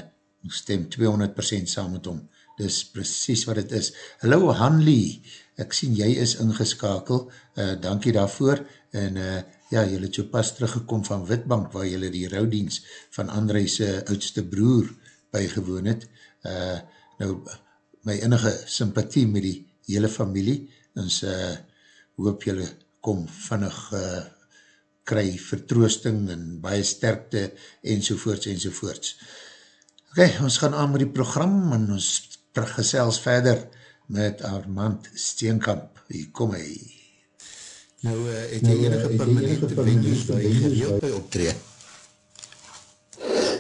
A: stem 200% saam met hom, dis precies wat het is. Hallo Hanlie, ek sien jy is ingeskakel, uh, dankie daarvoor, en uh, ja, jy het so pas teruggekom van Witbank, waar jy die rouwdienst van André sy oudste broer bygewoon het, uh, nou, my enige sympathie met die hele familie, ons uh, hoop julle kom vinnig uh, kry vertroosting en baie sterkte enzovoorts enzovoorts. Ok, ons gaan aan met die program en ons gesels verder met Armand Steenkamp. Hier kom hy. Nou, uh, het jy enige permanente venues waar jy gereeld by optree?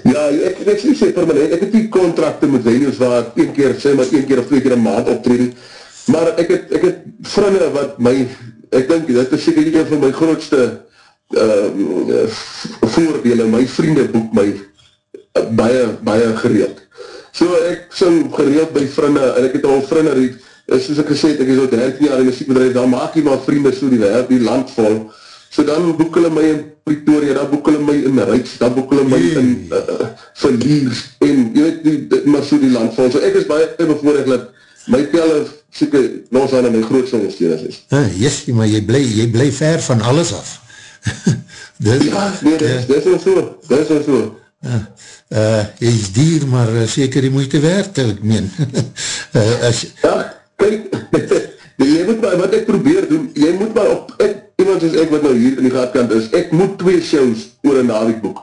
H: Ja, ek ek sê sê permanent, ek het die kontrakte met venues waar ek een keer, sê maar een keer of twee keer een maand optreden, maar ek het, ek het vriende wat my, ek dink, dit is seker een van my grootste uh, voordele, my vriende boek my uh, baie, baie gereeld. So ek sing gereeld by vriende, en ek het al vriende, die, soos ek gesê het, ek is al 13 jaar in die muziekbedrijf, dan maak jy maar vriende so die werk, die land vol, so dan boek hulle my in Pretoria, dan boek hulle my in Rijks, dan boek hulle my in uh, Verliers, en jy weet, die, die, maar so die land vol, so ek is baie bevoorrecht dat my pelle soeke los aan my grootste ondersteuners is.
A: Uh, yes, maar jy bly, jy bly ver van alles af.
H: dis, ja, nee, dis, uh, dis is so, dis is so.
A: Uh, uh, is dier, maar uh, seker die moeite werd, ek meen. uh, as,
H: ja, kyk, jy moet maar, wat ek probeer doen, jy moet maar op, ek, iemand soos ek wat nou hier in die gaatkant is, ek moet twee shows oor een naweek boek.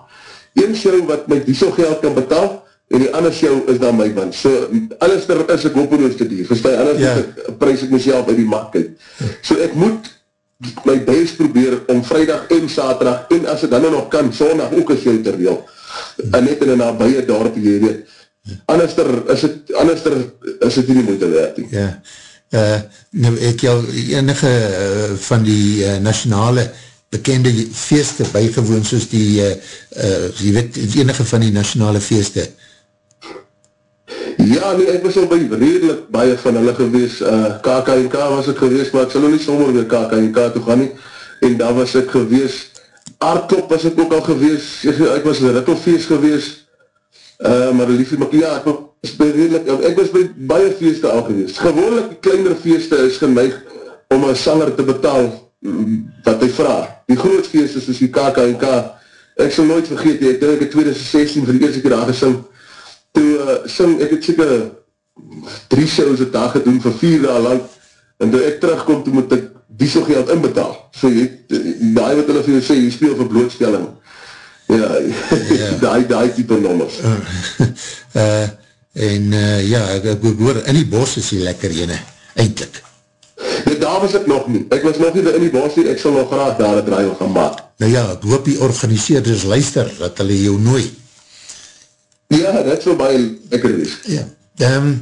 H: Een show wat my diesel geld kan betaal, en die ander show is dan my man. So, alles er is ek hopeloos te dier, verstaan, anders ja. ek, prijs ek myself by die markt uit. So ek moet my best probeer om vrijdag en saterdag, en as ek dan nog kan, zondag ook een te reel, en net in een nabije dorp, jy weet, anders er, is het, anders er, is het nie moeite werking.
A: Ja, uh, nou ek jou enige uh, van die uh, nationale bekende feeste bygewoon soos die, uh, uh, jy weet, enige van die nationale feeste?
H: Ja, nee, ek was al by redelijk baie van hulle gewees, uh, KKNK was ek gewees, maar ek sal nog nie sommer weer KKNK toe gaan nie, en daar was ek gewees, Aardklop was ek ook al gewees, ek was in Rittelfeest gewees, uh, maar liefie, maar ja, ek was is by redelijk, ek was by baie feeste al geweest. Gewoonlik die kleinere feeste is geneig om een sanger te betaal mm, wat hy vraag. Die groot feeste is die KKNK. Ek sal nooit vergeet, ek denk ek in 2016 vir die eerste keer aangesing. Toe uh, sing, ek het seker drie shows een dag gedoen vir vier daal lang en toe ek terugkom, toe moet ek diesel geld inbetaal. So jy, die wat hulle vir jou sê, jy speel vir blootstelling. Ja, ja. die, die type nommers.
A: Uh, en uh, ja, ek, ek hoor, in die bos is die lekker jene, eindelijk.
H: Nee, daar was ek nog nie, ek was nog nie in die bos nie, ek sal nog graag daar een draai wil gaan maak.
A: Nou ja, ek hoop die organiseerders luister, dat hulle jou nooi.
H: Ja, dat sal baie lekker wees.
A: Ja, um,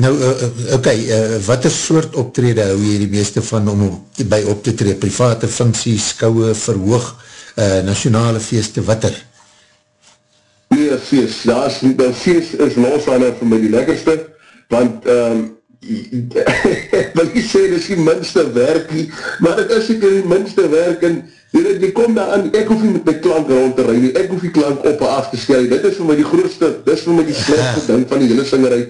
A: nou, uh, oké, okay, uh, wat is soort optrede hou jy die meeste van om op, by op te tree? Private funksies, kouwe, verhoog, uh, nationale feeste, wat er?
H: Nee, feest. Ja, as, die feest is loswander vir my die lekkerste, want um, wil nie sê, dit is die minste werk nie, maar het is ek die minste werk en jy, jy kom daar aan, ek hoef nie met my klank rond te rij, ek hoef die klank op en af te stel, dit is vir my die grootste, dit is vir my die slechtste ding van die hele singerij,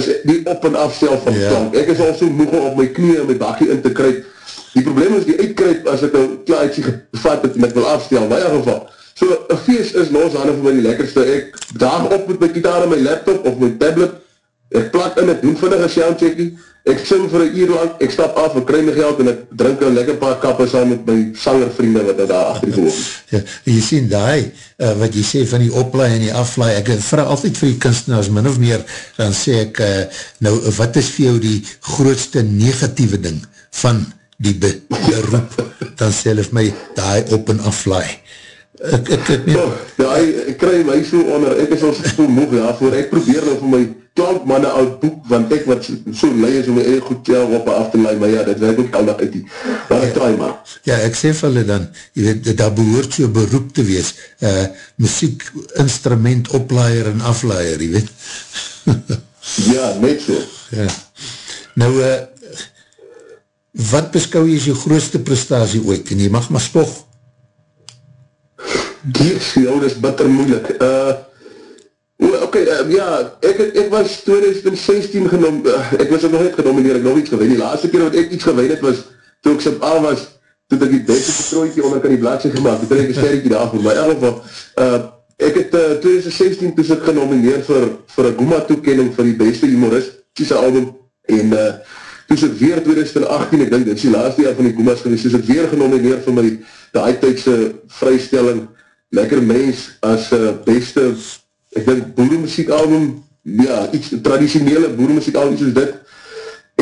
H: is die op en afstel van ja. klank. Ek is al so moeg om op my knie en my bakkie in te kryp. Die probleem is die uitkryp as ek een klaar uitsie gevat het en ek wil afstel, in my geval, So, een feest is los aan vir my die lekkerste. Ek daag op met my gitaar en my laptop of my tablet, ek plak in, ek doen vinnig een soundcheckie, ek sing vir een uur lang, ek stap af, ek kry my geld en ek drink een lekker paar kappe saam met my sangervriende wat daar achter gewoon.
A: Ja, jy sien daai, uh, wat jy sê van die oplaai en die aflaai, ek vraag altyd vir die kunstenaars min of meer, dan sê ek, uh, nou, wat is vir jou die grootste negatieve ding van die be beroep? Dan sê hulle vir my, daai op en aflaai. Ek, ek, ek,
H: Ja, ja, ek, ek kry my so onder, ek is al so moeg daarvoor, ek probeer nou vir my klankmanne oud boek, want ek wat so, lui is om my eie goed ja, op af te lui, maar ja, dit werk ook al dag uit die, maar ek try maar.
A: Ja, ek sê vir hulle dan, jy weet, daar behoort so beroep te wees, uh, muziek, instrument, oplaaier en aflaaier, jy weet.
H: ja, net so.
A: Ja. Nou, uh, wat beskou jy as jou grootste prestatie ooit, en jy mag maar spog?
H: Jees, jou, dit is bitter moeilik. Uh, Oké, okay, uh, ja, ek, ek was 2016 genom, uh, ek was ook nog net genomineer, ek nog iets gewen. Die laatste keer wat ek iets gewen het was, toe ek sub A was, toe ek die beste vertrooitje onder kan die blaadse gemaakt, toe ek een sterretje daarvoor, maar in geval, uh, ek het uh, 2016 toe ek genomineer vir, vir een Guma toekenning vir die beste humoristische album, en uh, toe ek weer 2018, ek denk, dit is die laatste jaar van die Guma's geweest, toe ek weer genomineer vir my, die uittijdse vrystelling, Lekker Mens, as uh, beste ek denk boeremuziek album, ja, iets traditionele boeremuziek album, soos dit,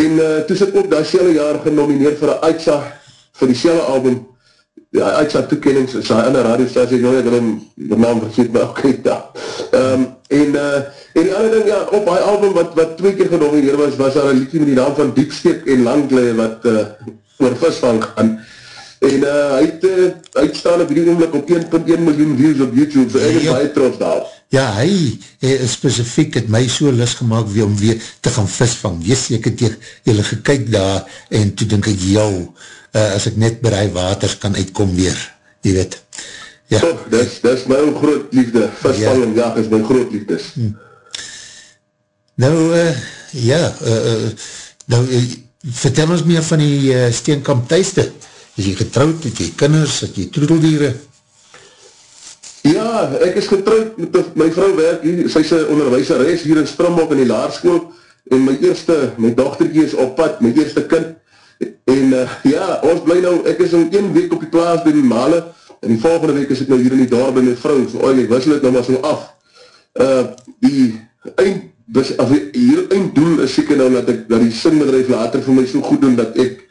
H: en uh, toe sit ook dat selle jaar genomineerd vir een Aitsa, vir die selle album, ja, Aitsa toekennings, is hy in een radiostasie, nou ek hulle die naam vergeet, maar oké, ja. Um, en, uh, en die andere ding, ja, op die album wat, wat twee keer genomineerd was, was daar een liedje met die naam van Diepsteek en Langle, wat uh, oor visvang gaan, en uh, hy het, uh, hy het staan op die oomlik op 1.1 miljoen views op YouTube, so ek is
A: Ja.
H: baie trots daar.
A: Ja, hy eh, specifiek het my so lus gemaakt weer om weer te gaan visvang. Yes, ek het hier, jylle gekyk daar en toe denk ek, jou, uh, as ek net by die waters kan uitkom weer, jy weet. Ja,
H: Toch, dis, dis my groot liefde. Visvang en jag is my groot liefdes.
A: Hm. nou, uh, ja, uh, uh, nou, uh, vertel ons meer van die uh, Steenkamp thuisde. Is jy getrouwd, het jy kinders, het jy troedeldieren?
H: Ja, ek is getrouwd met my vrou werk hier, sy is een onderwijseres hier in Springbok in die laarskool en my eerste, my dochterkie is op pad, my eerste kind. En uh, ja, ons bly nou, ek is nou een week op die plaas by die male. En die volgende week is ek nou hier in die dorp by my vrou, so oei, ek wissel het nou maar so af. Uh, die eind, dus, of, hier einddoel is seker nou dat ek, dat die sinbedrijf later vir my so goed doen, dat ek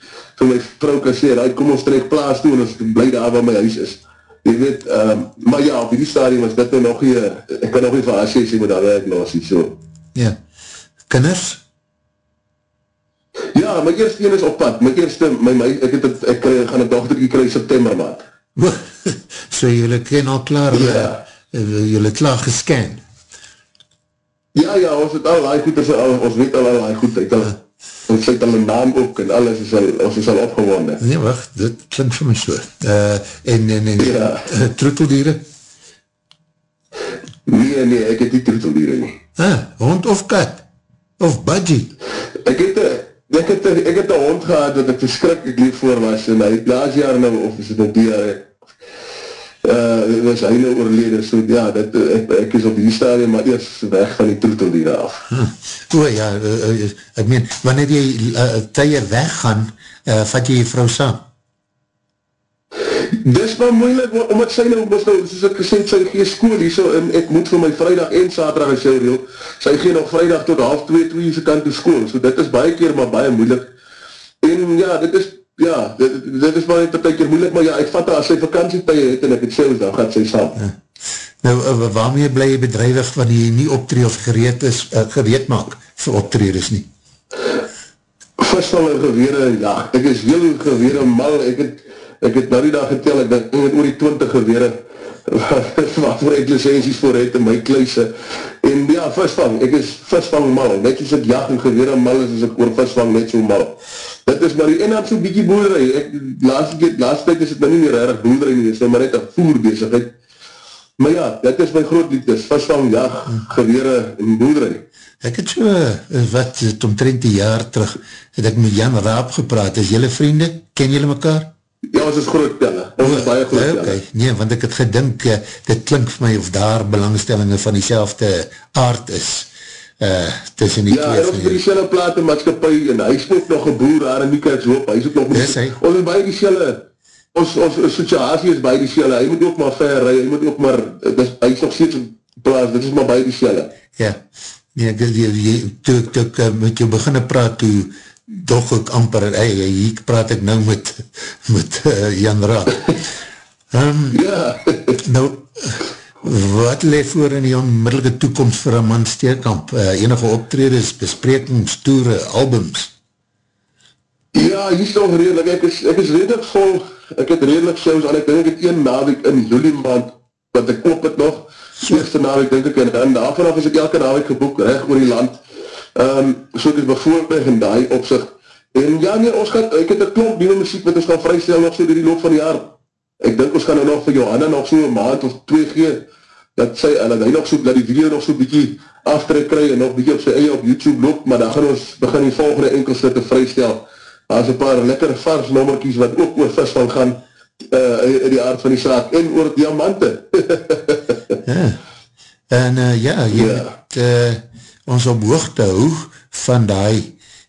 H: vir my vrou kan sê, right, kom ons trek plaas toe en ons bly daar waar my huis is. Jy weet, um, maar ja, op die stadium is dit nou nog nie, ek kan nog nie vir haar sê, sy moet daar werk los, nie, so.
A: Ja. Kinders?
H: Ja, my eerste een is op pad, my eerste, my, my, ek het het, ek kry, gaan een dochterkie kry September maand.
A: so jylle ken al klaar,
H: Ja.
A: uh, jylle klaar gescan.
H: Ja, ja, ons het al die goed, al, ons weet al al die goed, uit al, ons het al een naam ook, en alles is al, ons is al opgewonden.
A: Nee, wacht, dit klink vir my so. Uh, en en, en
H: Ja.
A: uh, troeteldieren?
H: Nee, nee, ek het nie troeteldieren nie.
A: Ah, hond of kat? Of budgie?
H: Ek het een, ek het ek het een hond gehad wat ek verskrikkelijk lief voor was en hy het laas jaar nou, of is het nou die jaar, uh, was hy nou oorlede, so ja, dit, ek, ek is op die stadium maar eers weg van die troeteldieren af.
A: Hm. O ja, uh, uh, ek meen, wanneer jy uh, tye weggaan, uh, vat jy jy vrou saam?
H: Dis maar moeilik, omdat sy nou, was nou, soos ek gesê sy gee school hier so, en ek moet vir my vrijdag en saterdag as jou reel, sy gee nog vrijdag tot half 2, 2 uur se kant toe school, so dit is baie keer maar baie moeilik, en ja, dit is, ja, dit, dit is maar net een keer moeilik, maar ja, ek vat haar as sy vakantietijde het, en ek het sê, dan gaat sy saam. Ja.
A: Nou, uh, waarmee bly jy bedrijwig wanneer jy nie optree of gereed is, uh, gereed maak vir optreders nie?
H: Visval en gewere, ja, ek is heel gewere mal, ek het, ek het nou die dag getel, ek denk, oor die 20 gewere, waarvoor ek licenties voor het in my kluise, en ja, visvang, ek is visvang mal, net as ek jag en gewere mal is, as ek oor visvang net so mal. Dit is maar die, en dan so'n bykie boerderij, ek, laatste keer, laatste tijd is het nou nie meer erg boerderij nie, is nou maar net een voerbezigheid, maar ja, dit is my groot liefdes, visvang, jag, gewere en boerderij.
A: Ek het so, uh, wat, het omtrent die jaar terug, het ek met Jan Raap gepraat, is jylle vriende, ken jylle mekaar?
H: Ja, ons is groot pelle, ons is baie groot
A: Ja,
H: pelle.
A: okay. Nee, want ek het gedink, uh, dit klink vir my of daar belangstellinge van diezelfde aard is. Uh, tussen die
H: Ja,
A: twee
H: en ons by die selle platenmaatskapie, en hy is ook nog een boer daar in die kerkshoop, hy is ook nog...
A: Dis hy.
H: Ons is by die selle, ons, ons, ons situasie is by die selle, hy moet ook maar ver ry, hy moet ook maar, dis, hy is nog steeds plaas, dit is maar by die selle.
A: Ja, nee, die, die, die, toe, toe ek uh, met jou beginne praat, toe doch ek amper, hey, hier praat ek nou met, met uh, Jan Raad. Um,
H: Ja,
A: nou, wat leef voor in die onmiddelike toekomst vir een man steerkamp? Uh, enige optreders, besprekings, toere, albums?
H: ja, hier is nog redelijk, ek is, ek is redelijk vol, ek het redelijk shows aan, ek denk ek een naweek in juli maand, want ek koop het nog, eerste naweek denk ek, en, en daarvan af is ek elke naweek geboek, recht oor die land, um, so ek is bevoordig in die opzicht, en ja nee, ons gaan, ek het een klomp nieuwe muziek wat ons gaan vrystel nog so door die loop van die jaar, ek dink ons gaan nou nog vir Johanna nog so een maand of twee gee, dat sy, en dat hy nog so, dat die video nog so bykie aftrek kry, en nog bykie op sy eie op YouTube loop, maar dan gaan ons begin die volgende enkelse te vrystel, daar is een paar lekker vars nommerkies wat ook oor visvang gaan uh, in die aard van die saak en oor diamante.
A: Ja. En uh, ja, jy
H: Ja.
A: moet uh, ons op hoogte hou van die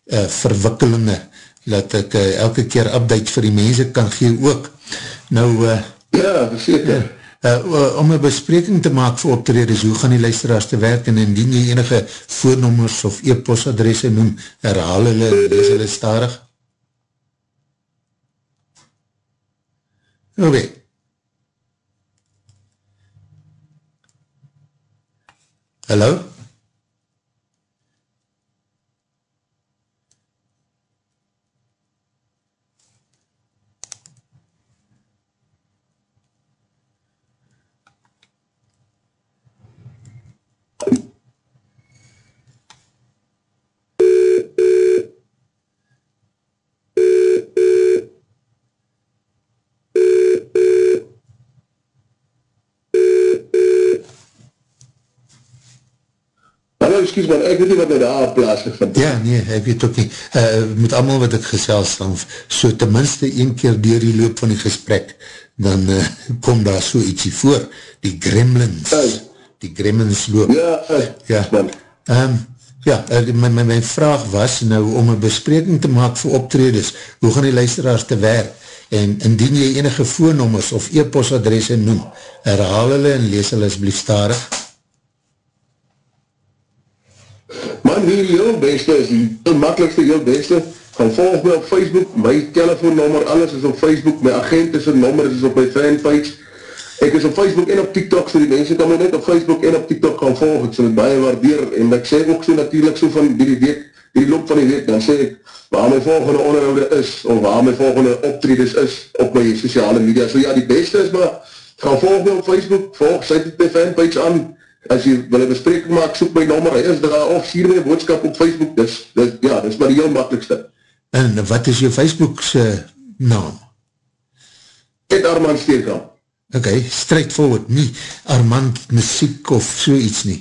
A: uh, verwikkelinge, dat ek uh, elke keer updates vir die mense kan gee ook. Nou, uh,
H: ja, verzeker.
A: Uh, uh, om een bespreking te maak vir optreders, hoe gaan die luisteraars te werk en indien jy enige voornommers of e-postadresse noem, herhaal hulle lees hulle starig? Oké. Hallo?
H: Hallo, excuse man, ek weet nie wat nou daar op plaas gevind.
A: Ja, nee, ek weet ook nie. Uh, met allemaal wat ek gesels, dan so tenminste een keer door die loop van die gesprek, dan uh, kom daar so ietsie voor. Die gremlins.
H: Hey.
A: Die gremlins loop.
H: Ja, uh,
A: Ja. Um, ja, uh, my, my, my vraag was nou om een bespreking te maak vir optreders. Hoe gaan die luisteraars te werk? En indien jy enige voornommers of e-postadresse noem, herhaal hulle en lees hulle asblief starig.
H: Man, die heel beste is, die heel makkelijkste, heel beste, gaan volg my op Facebook, my telefoonnummer, alles is op Facebook, my agent is een nummer, is op my fanpage, ek is op Facebook en op TikTok, so die mense kan my net op Facebook en op TikTok gaan volg, ek sal het baie waardeer, en ek sê ook so natuurlijk so van die, die week, die loop van die week, dan sê ek, waar my volgende onderhoude is, of waar my volgende optredes is, op my sociale media, so ja, die beste is maar, gaan volg my op Facebook, volg, sy die fanpage aan, as jy wil een bespreking maak, soek my nommer, hy is daar, of stuur my een boodskap op Facebook, dis, dis, ja, dis maar die heel makkelijkste.
A: En wat is jou Facebookse naam?
H: Het Armand Steerkamp.
A: Ok, straightforward, nie Armand muziek of so iets nie.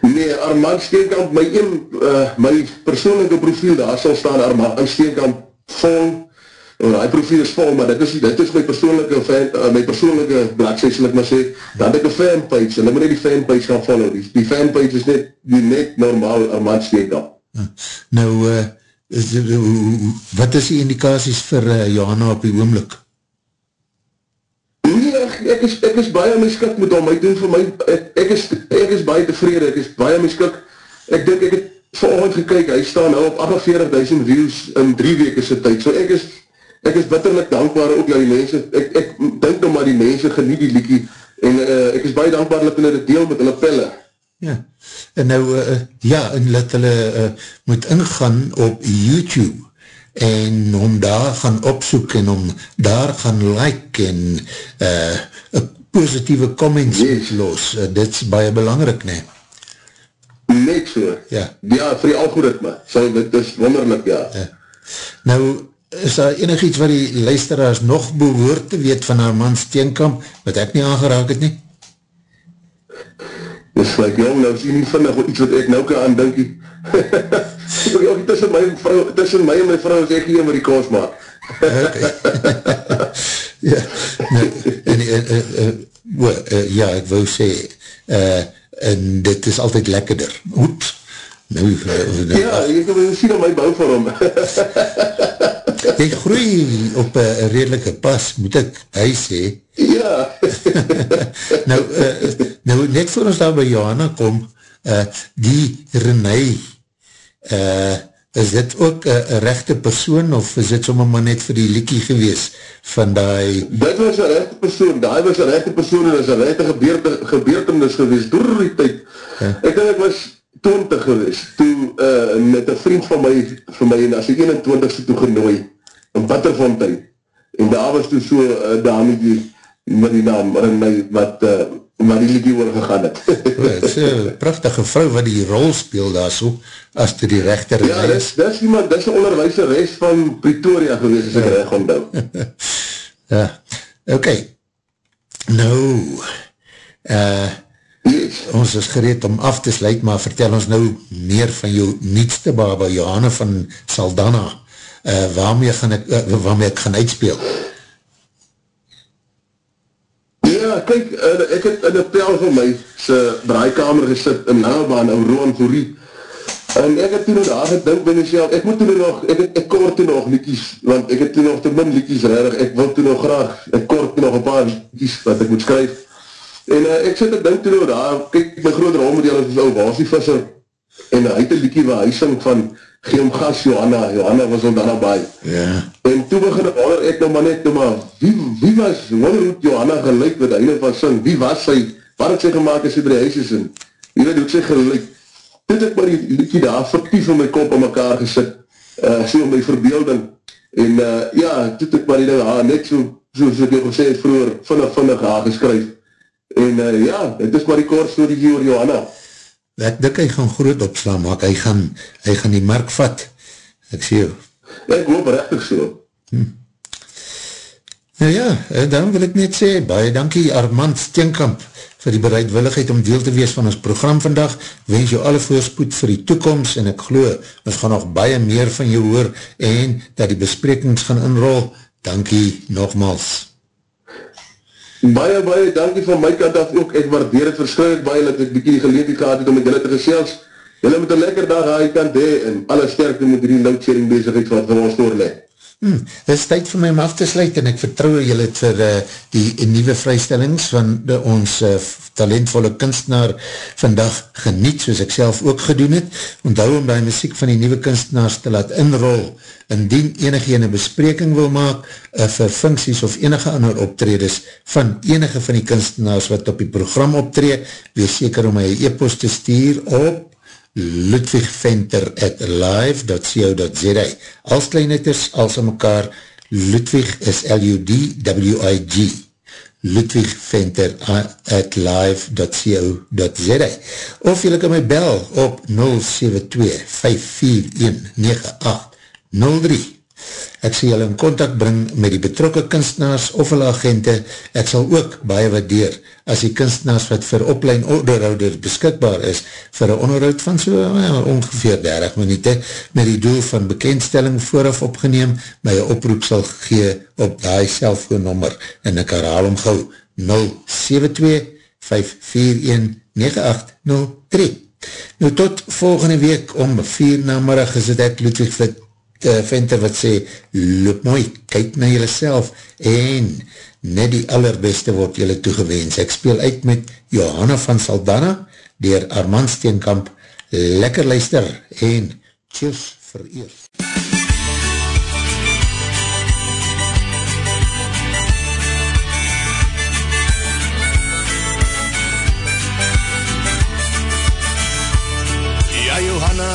H: Nee, Armand Steerkamp, my een, uh, my persoonlijke profiel, daar sal staan Armand Steerkamp vol, en die profiel is vol, maar dit is, dit is my persoonlijke fan, uh, my persoonlijke bladzij, sal ek maar sê, dan ek een fanpage, en dan moet ek die fanpage gaan follow, die, die fanpage is net, die net normaal Armand Steerkamp.
A: Nou, uh, is, uh, wat is die indikaties vir uh, Johanna op die oomlik?
H: Nee, ek, ek, is, ek is baie miskik met hom, hy doen vir my, ek, ek, is, ek is baie tevrede, ek is baie miskik, ek dink ek het volgend gekyk, hy staan nou op 48.000 views in drie weke sy tyd, so ek is, ek is bitterlik dankbaar ook aan die mense, ek, ek dink nou maar die mense geniet die liekie, en uh, ek is baie dankbaar dat hulle dit deel met hulle pelle.
A: Ja, en nou, uh, ja, en dat hulle uh, moet ingaan op YouTube, en om daar gaan opsoek, en om daar gaan like, en uh, positieve comments
H: Yes.
A: los, uh, dit is baie belangrik, nee.
H: Net so.
A: Ja.
H: Ja, vir die algoritme, so dit is wonderlik, ja.
A: Ja. Nou, is daar enig iets wat die luisteraars nog behoort te weet van haar man Steenkamp, wat ek nie aangeraak het nie?
H: Dis like, jong, nou is jy nie vinnig iets wat ek nou kan aan dinkie. jong, tussen my, vrou, tussen my en my vrou is ek hier met die koos maak.
A: ja, nou, en, en, en, en, o, uh, ja, ek wou sê, uh, en dit is altyd lekkerder. Oeps. Nou, uh,
H: Ja, ek heb sien op my bou vir hom.
A: jy groei op een redelike pas, moet ek hy sê.
H: ja.
A: nou, uh, nou, net voor ons daar by Johanna kom, uh, die Renee, uh, is dit ook een rechte persoon, of is dit sommer maar net vir die liekie gewees, van die...
H: Dit was een rechte persoon, die was een rechte persoon, en is een rechte gebeurte, gebeurtenis gewees, door die tyd.
A: Ja.
H: Ek denk ek was 20 gewees, toe uh, met een vriend van my, van my en as die 21ste toe genooi, in Butterfontein, en daar was toe so uh, dame die, met die naam, Renee, wat, uh, maar die liekie oorgegaan het.
A: Het is een prachtige vrou wat die rol speel daar so, as toe die rechter
H: Ja, dis, dis iemand, dis een onderwijseres van Pretoria gewees, as ek ja. reg onthou.
A: Ja, ok. Nou, uh,
H: yes.
A: Ons is gereed om af te sluit, maar vertel ons nou meer van jou nietste baba, Johanne van Saldana, uh, waarmee, gaan ek, uh, waarmee ek gaan uitspeel.
H: Ja, kyk, uh, ek het in die pel van my sy braaikamer gesit in Langebaan, in Roan Voorie. En ek het toen nog daar gedink by myself, ek moet toen nog, ek, ek kort toen nog liedjes, want ek het toen nog te min liedjes rarig, ek wil toen nog graag, ek kort toen nog een paar liedjes wat ek moet skryf. En uh, ek sit ek dink toen nog daar, kyk, my groot rolmodel is ou Wasie Visser, en uh, hy het een liedje waar hy sing van Geom Gas Johanna, Johanna was al daarna by.
A: Ja.
H: En toe begin ek wonder ek nou maar net, nou maar, wie, wie was, wonder hoe Johanna gelijk wat hy nou van sing, wie was sy, wat het sy gemaakt as sy by die huis is en, wie weet hoe sy toe het ek maar die liedje daar fictief in my kop in mekaar gesit, uh, so in my verbeelding, en uh, ja, toe het ek maar die ding, ah, net so, soos ek jou gesê het vroeger, vinnig, vinnig haar geskryf, en uh, ja, het is maar die kort story hier oor Johanna.
A: Ek dik hy gaan groot opslaan, maar hy gaan, hy gaan die mark vat, ek sê jou.
H: Ek hoop rechtig so.
A: Hm. Nou ja, dan wil ek net sê, baie dankie Armand Steenkamp vir die bereidwilligheid om deel te wees van ons program vandag. Wens jou alle voorspoed vir die toekomst en ek glo, ons gaan nog baie meer van jou hoor en dat die besprekings gaan inrol. Dankie nogmaals.
H: Baie, baie dankie van my kant af ook. Ek waardeer het verskrijd baie dat ek bykie die geleentheid gehad het om met julle te gesels. Julle moet een lekker dag aan die kant hee en alle sterkte met die loadsharing bezigheid wat vir ons doorleg.
A: Hmm, het is tyd vir my om af te sluit en ek vertrouw julle het vir uh, die nieuwe vrystellings van de, ons uh, talentvolle kunstenaar vandag geniet, soos ek self ook gedoen het. Onthou om die muziek van die nieuwe kunstenaars te laat inrol. Indien enige ene bespreking wil maak uh, vir funksies of enige ander optredes van enige van die kunstenaars wat op die program optreed, wees seker om my e-post te stuur op ludwigventer at live.co.za Als kleineters, als aan mekaar, Ludwig is L-U-D-W-I-G ludwigventer at live.co.za of jylle kan my bel op 072-541-9803 Ek sal julle in contact bring met die betrokke kunstenaars of hulle agente. Ek sal ook baie waardeer as die kunstenaars wat vir oplein onderhouder beskikbaar is vir een onderhoud van so ja, ongeveer 30 minuute met die doel van bekendstelling vooraf opgeneem my oproep sal gee op die cellfoonnummer en ek herhaal om gauw 072-541-9803 Nou tot volgende week om 4 namerig is het ek Ludwig Fit uh, venter wat sê, loop mooi, kyk na jylle self, en net die allerbeste word jylle toegewens. Ek speel uit met Johanna van Saldana, dier Armand Steenkamp, lekker luister, en cheers vir eers.
C: Ja,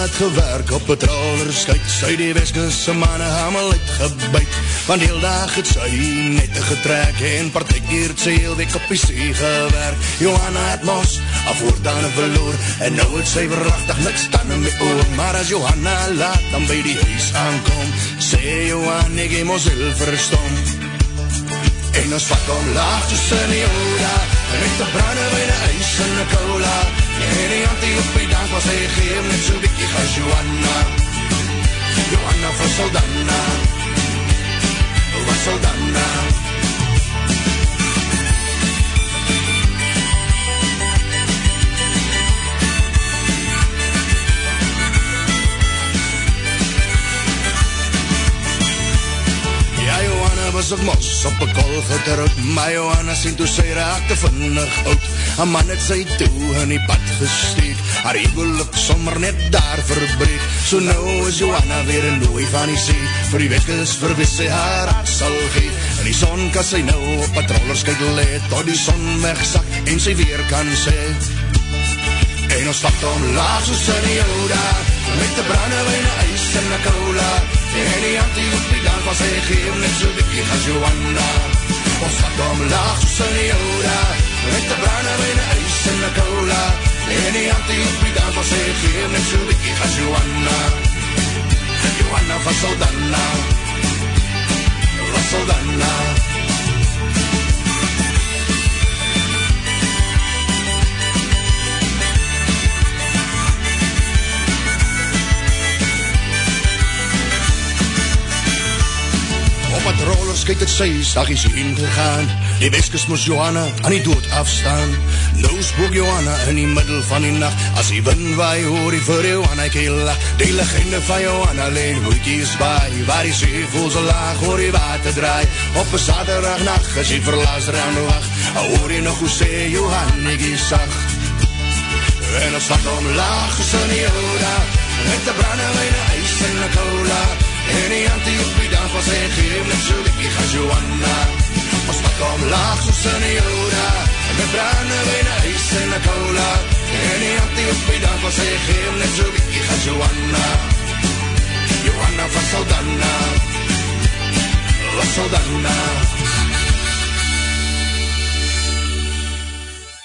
C: het gewerk op het rollerskuit Sy die weskisse manne hamel uitgebuit Want heel dag het sy nette getrek En partijkeer het sy heel week op die see gewerk. Johanna het mos af voortaan verloor En nou het sy verwachtig niks staan in my oor. Maar as Johanna laat dan by die huis aankom Sê Johan, ek hem ons heel verstom En ons vat om laagjes in die oda En met die brande by die ijs en die cola. En die antie op die dank was hy geef net so bykie gas Johanna. Johanna van Saldana Van Saldana was ek mos op een kol getrut My Johanna sien toe sy raakte vinnig oud. Een man het sy toe in die pad gesteek. Haar eeuwelijk sommer net daar verbreek. So nou is Johanna weer een nooi van die see Voor die wekkes verwis sy haar hart sal gee In die son kan sy nou op patrollers kyk leed Tot die son wegzak en sy weer kan sê. En ons stap omlaag soos in die ouda Met de brandewijn, ijs en de cola. En die antie op die dag was hy geef Net so wikkie as Johanna Ons stap omlaag soos in die ouda Met de brandewijn, ijs en de cola. En die antie op die dag was hy geef Net so wikkie as Johanna Johanna van Saldana Van Saldana Op het rollerskate het sy staggies heen gegaan Die weskes moes Johanna aan die dood afstaan. Nou spook Johanna in die middel van die nacht. As die wind waai hoor die vir Johanna keel lach Die legende van Johanna leen hoekies baai. Waar die zeevoel so laag oor die water draai. Op een zaterdag nacht as die verlaas raam wacht. Hoor jy nog hoe sê Johanna die sag. En ons vat omlaag is in die ouda Met de brandewijn, ijs en de cola En die antie op die dag was hy geef Net so wikkie as Johanna. Ons vat omlaag soos in die ouda Met brandewijn, ijs en de cola. En die antie op die dag was hy geef Net so wikkie as Johanna. Johanna van Saldana Van Saldana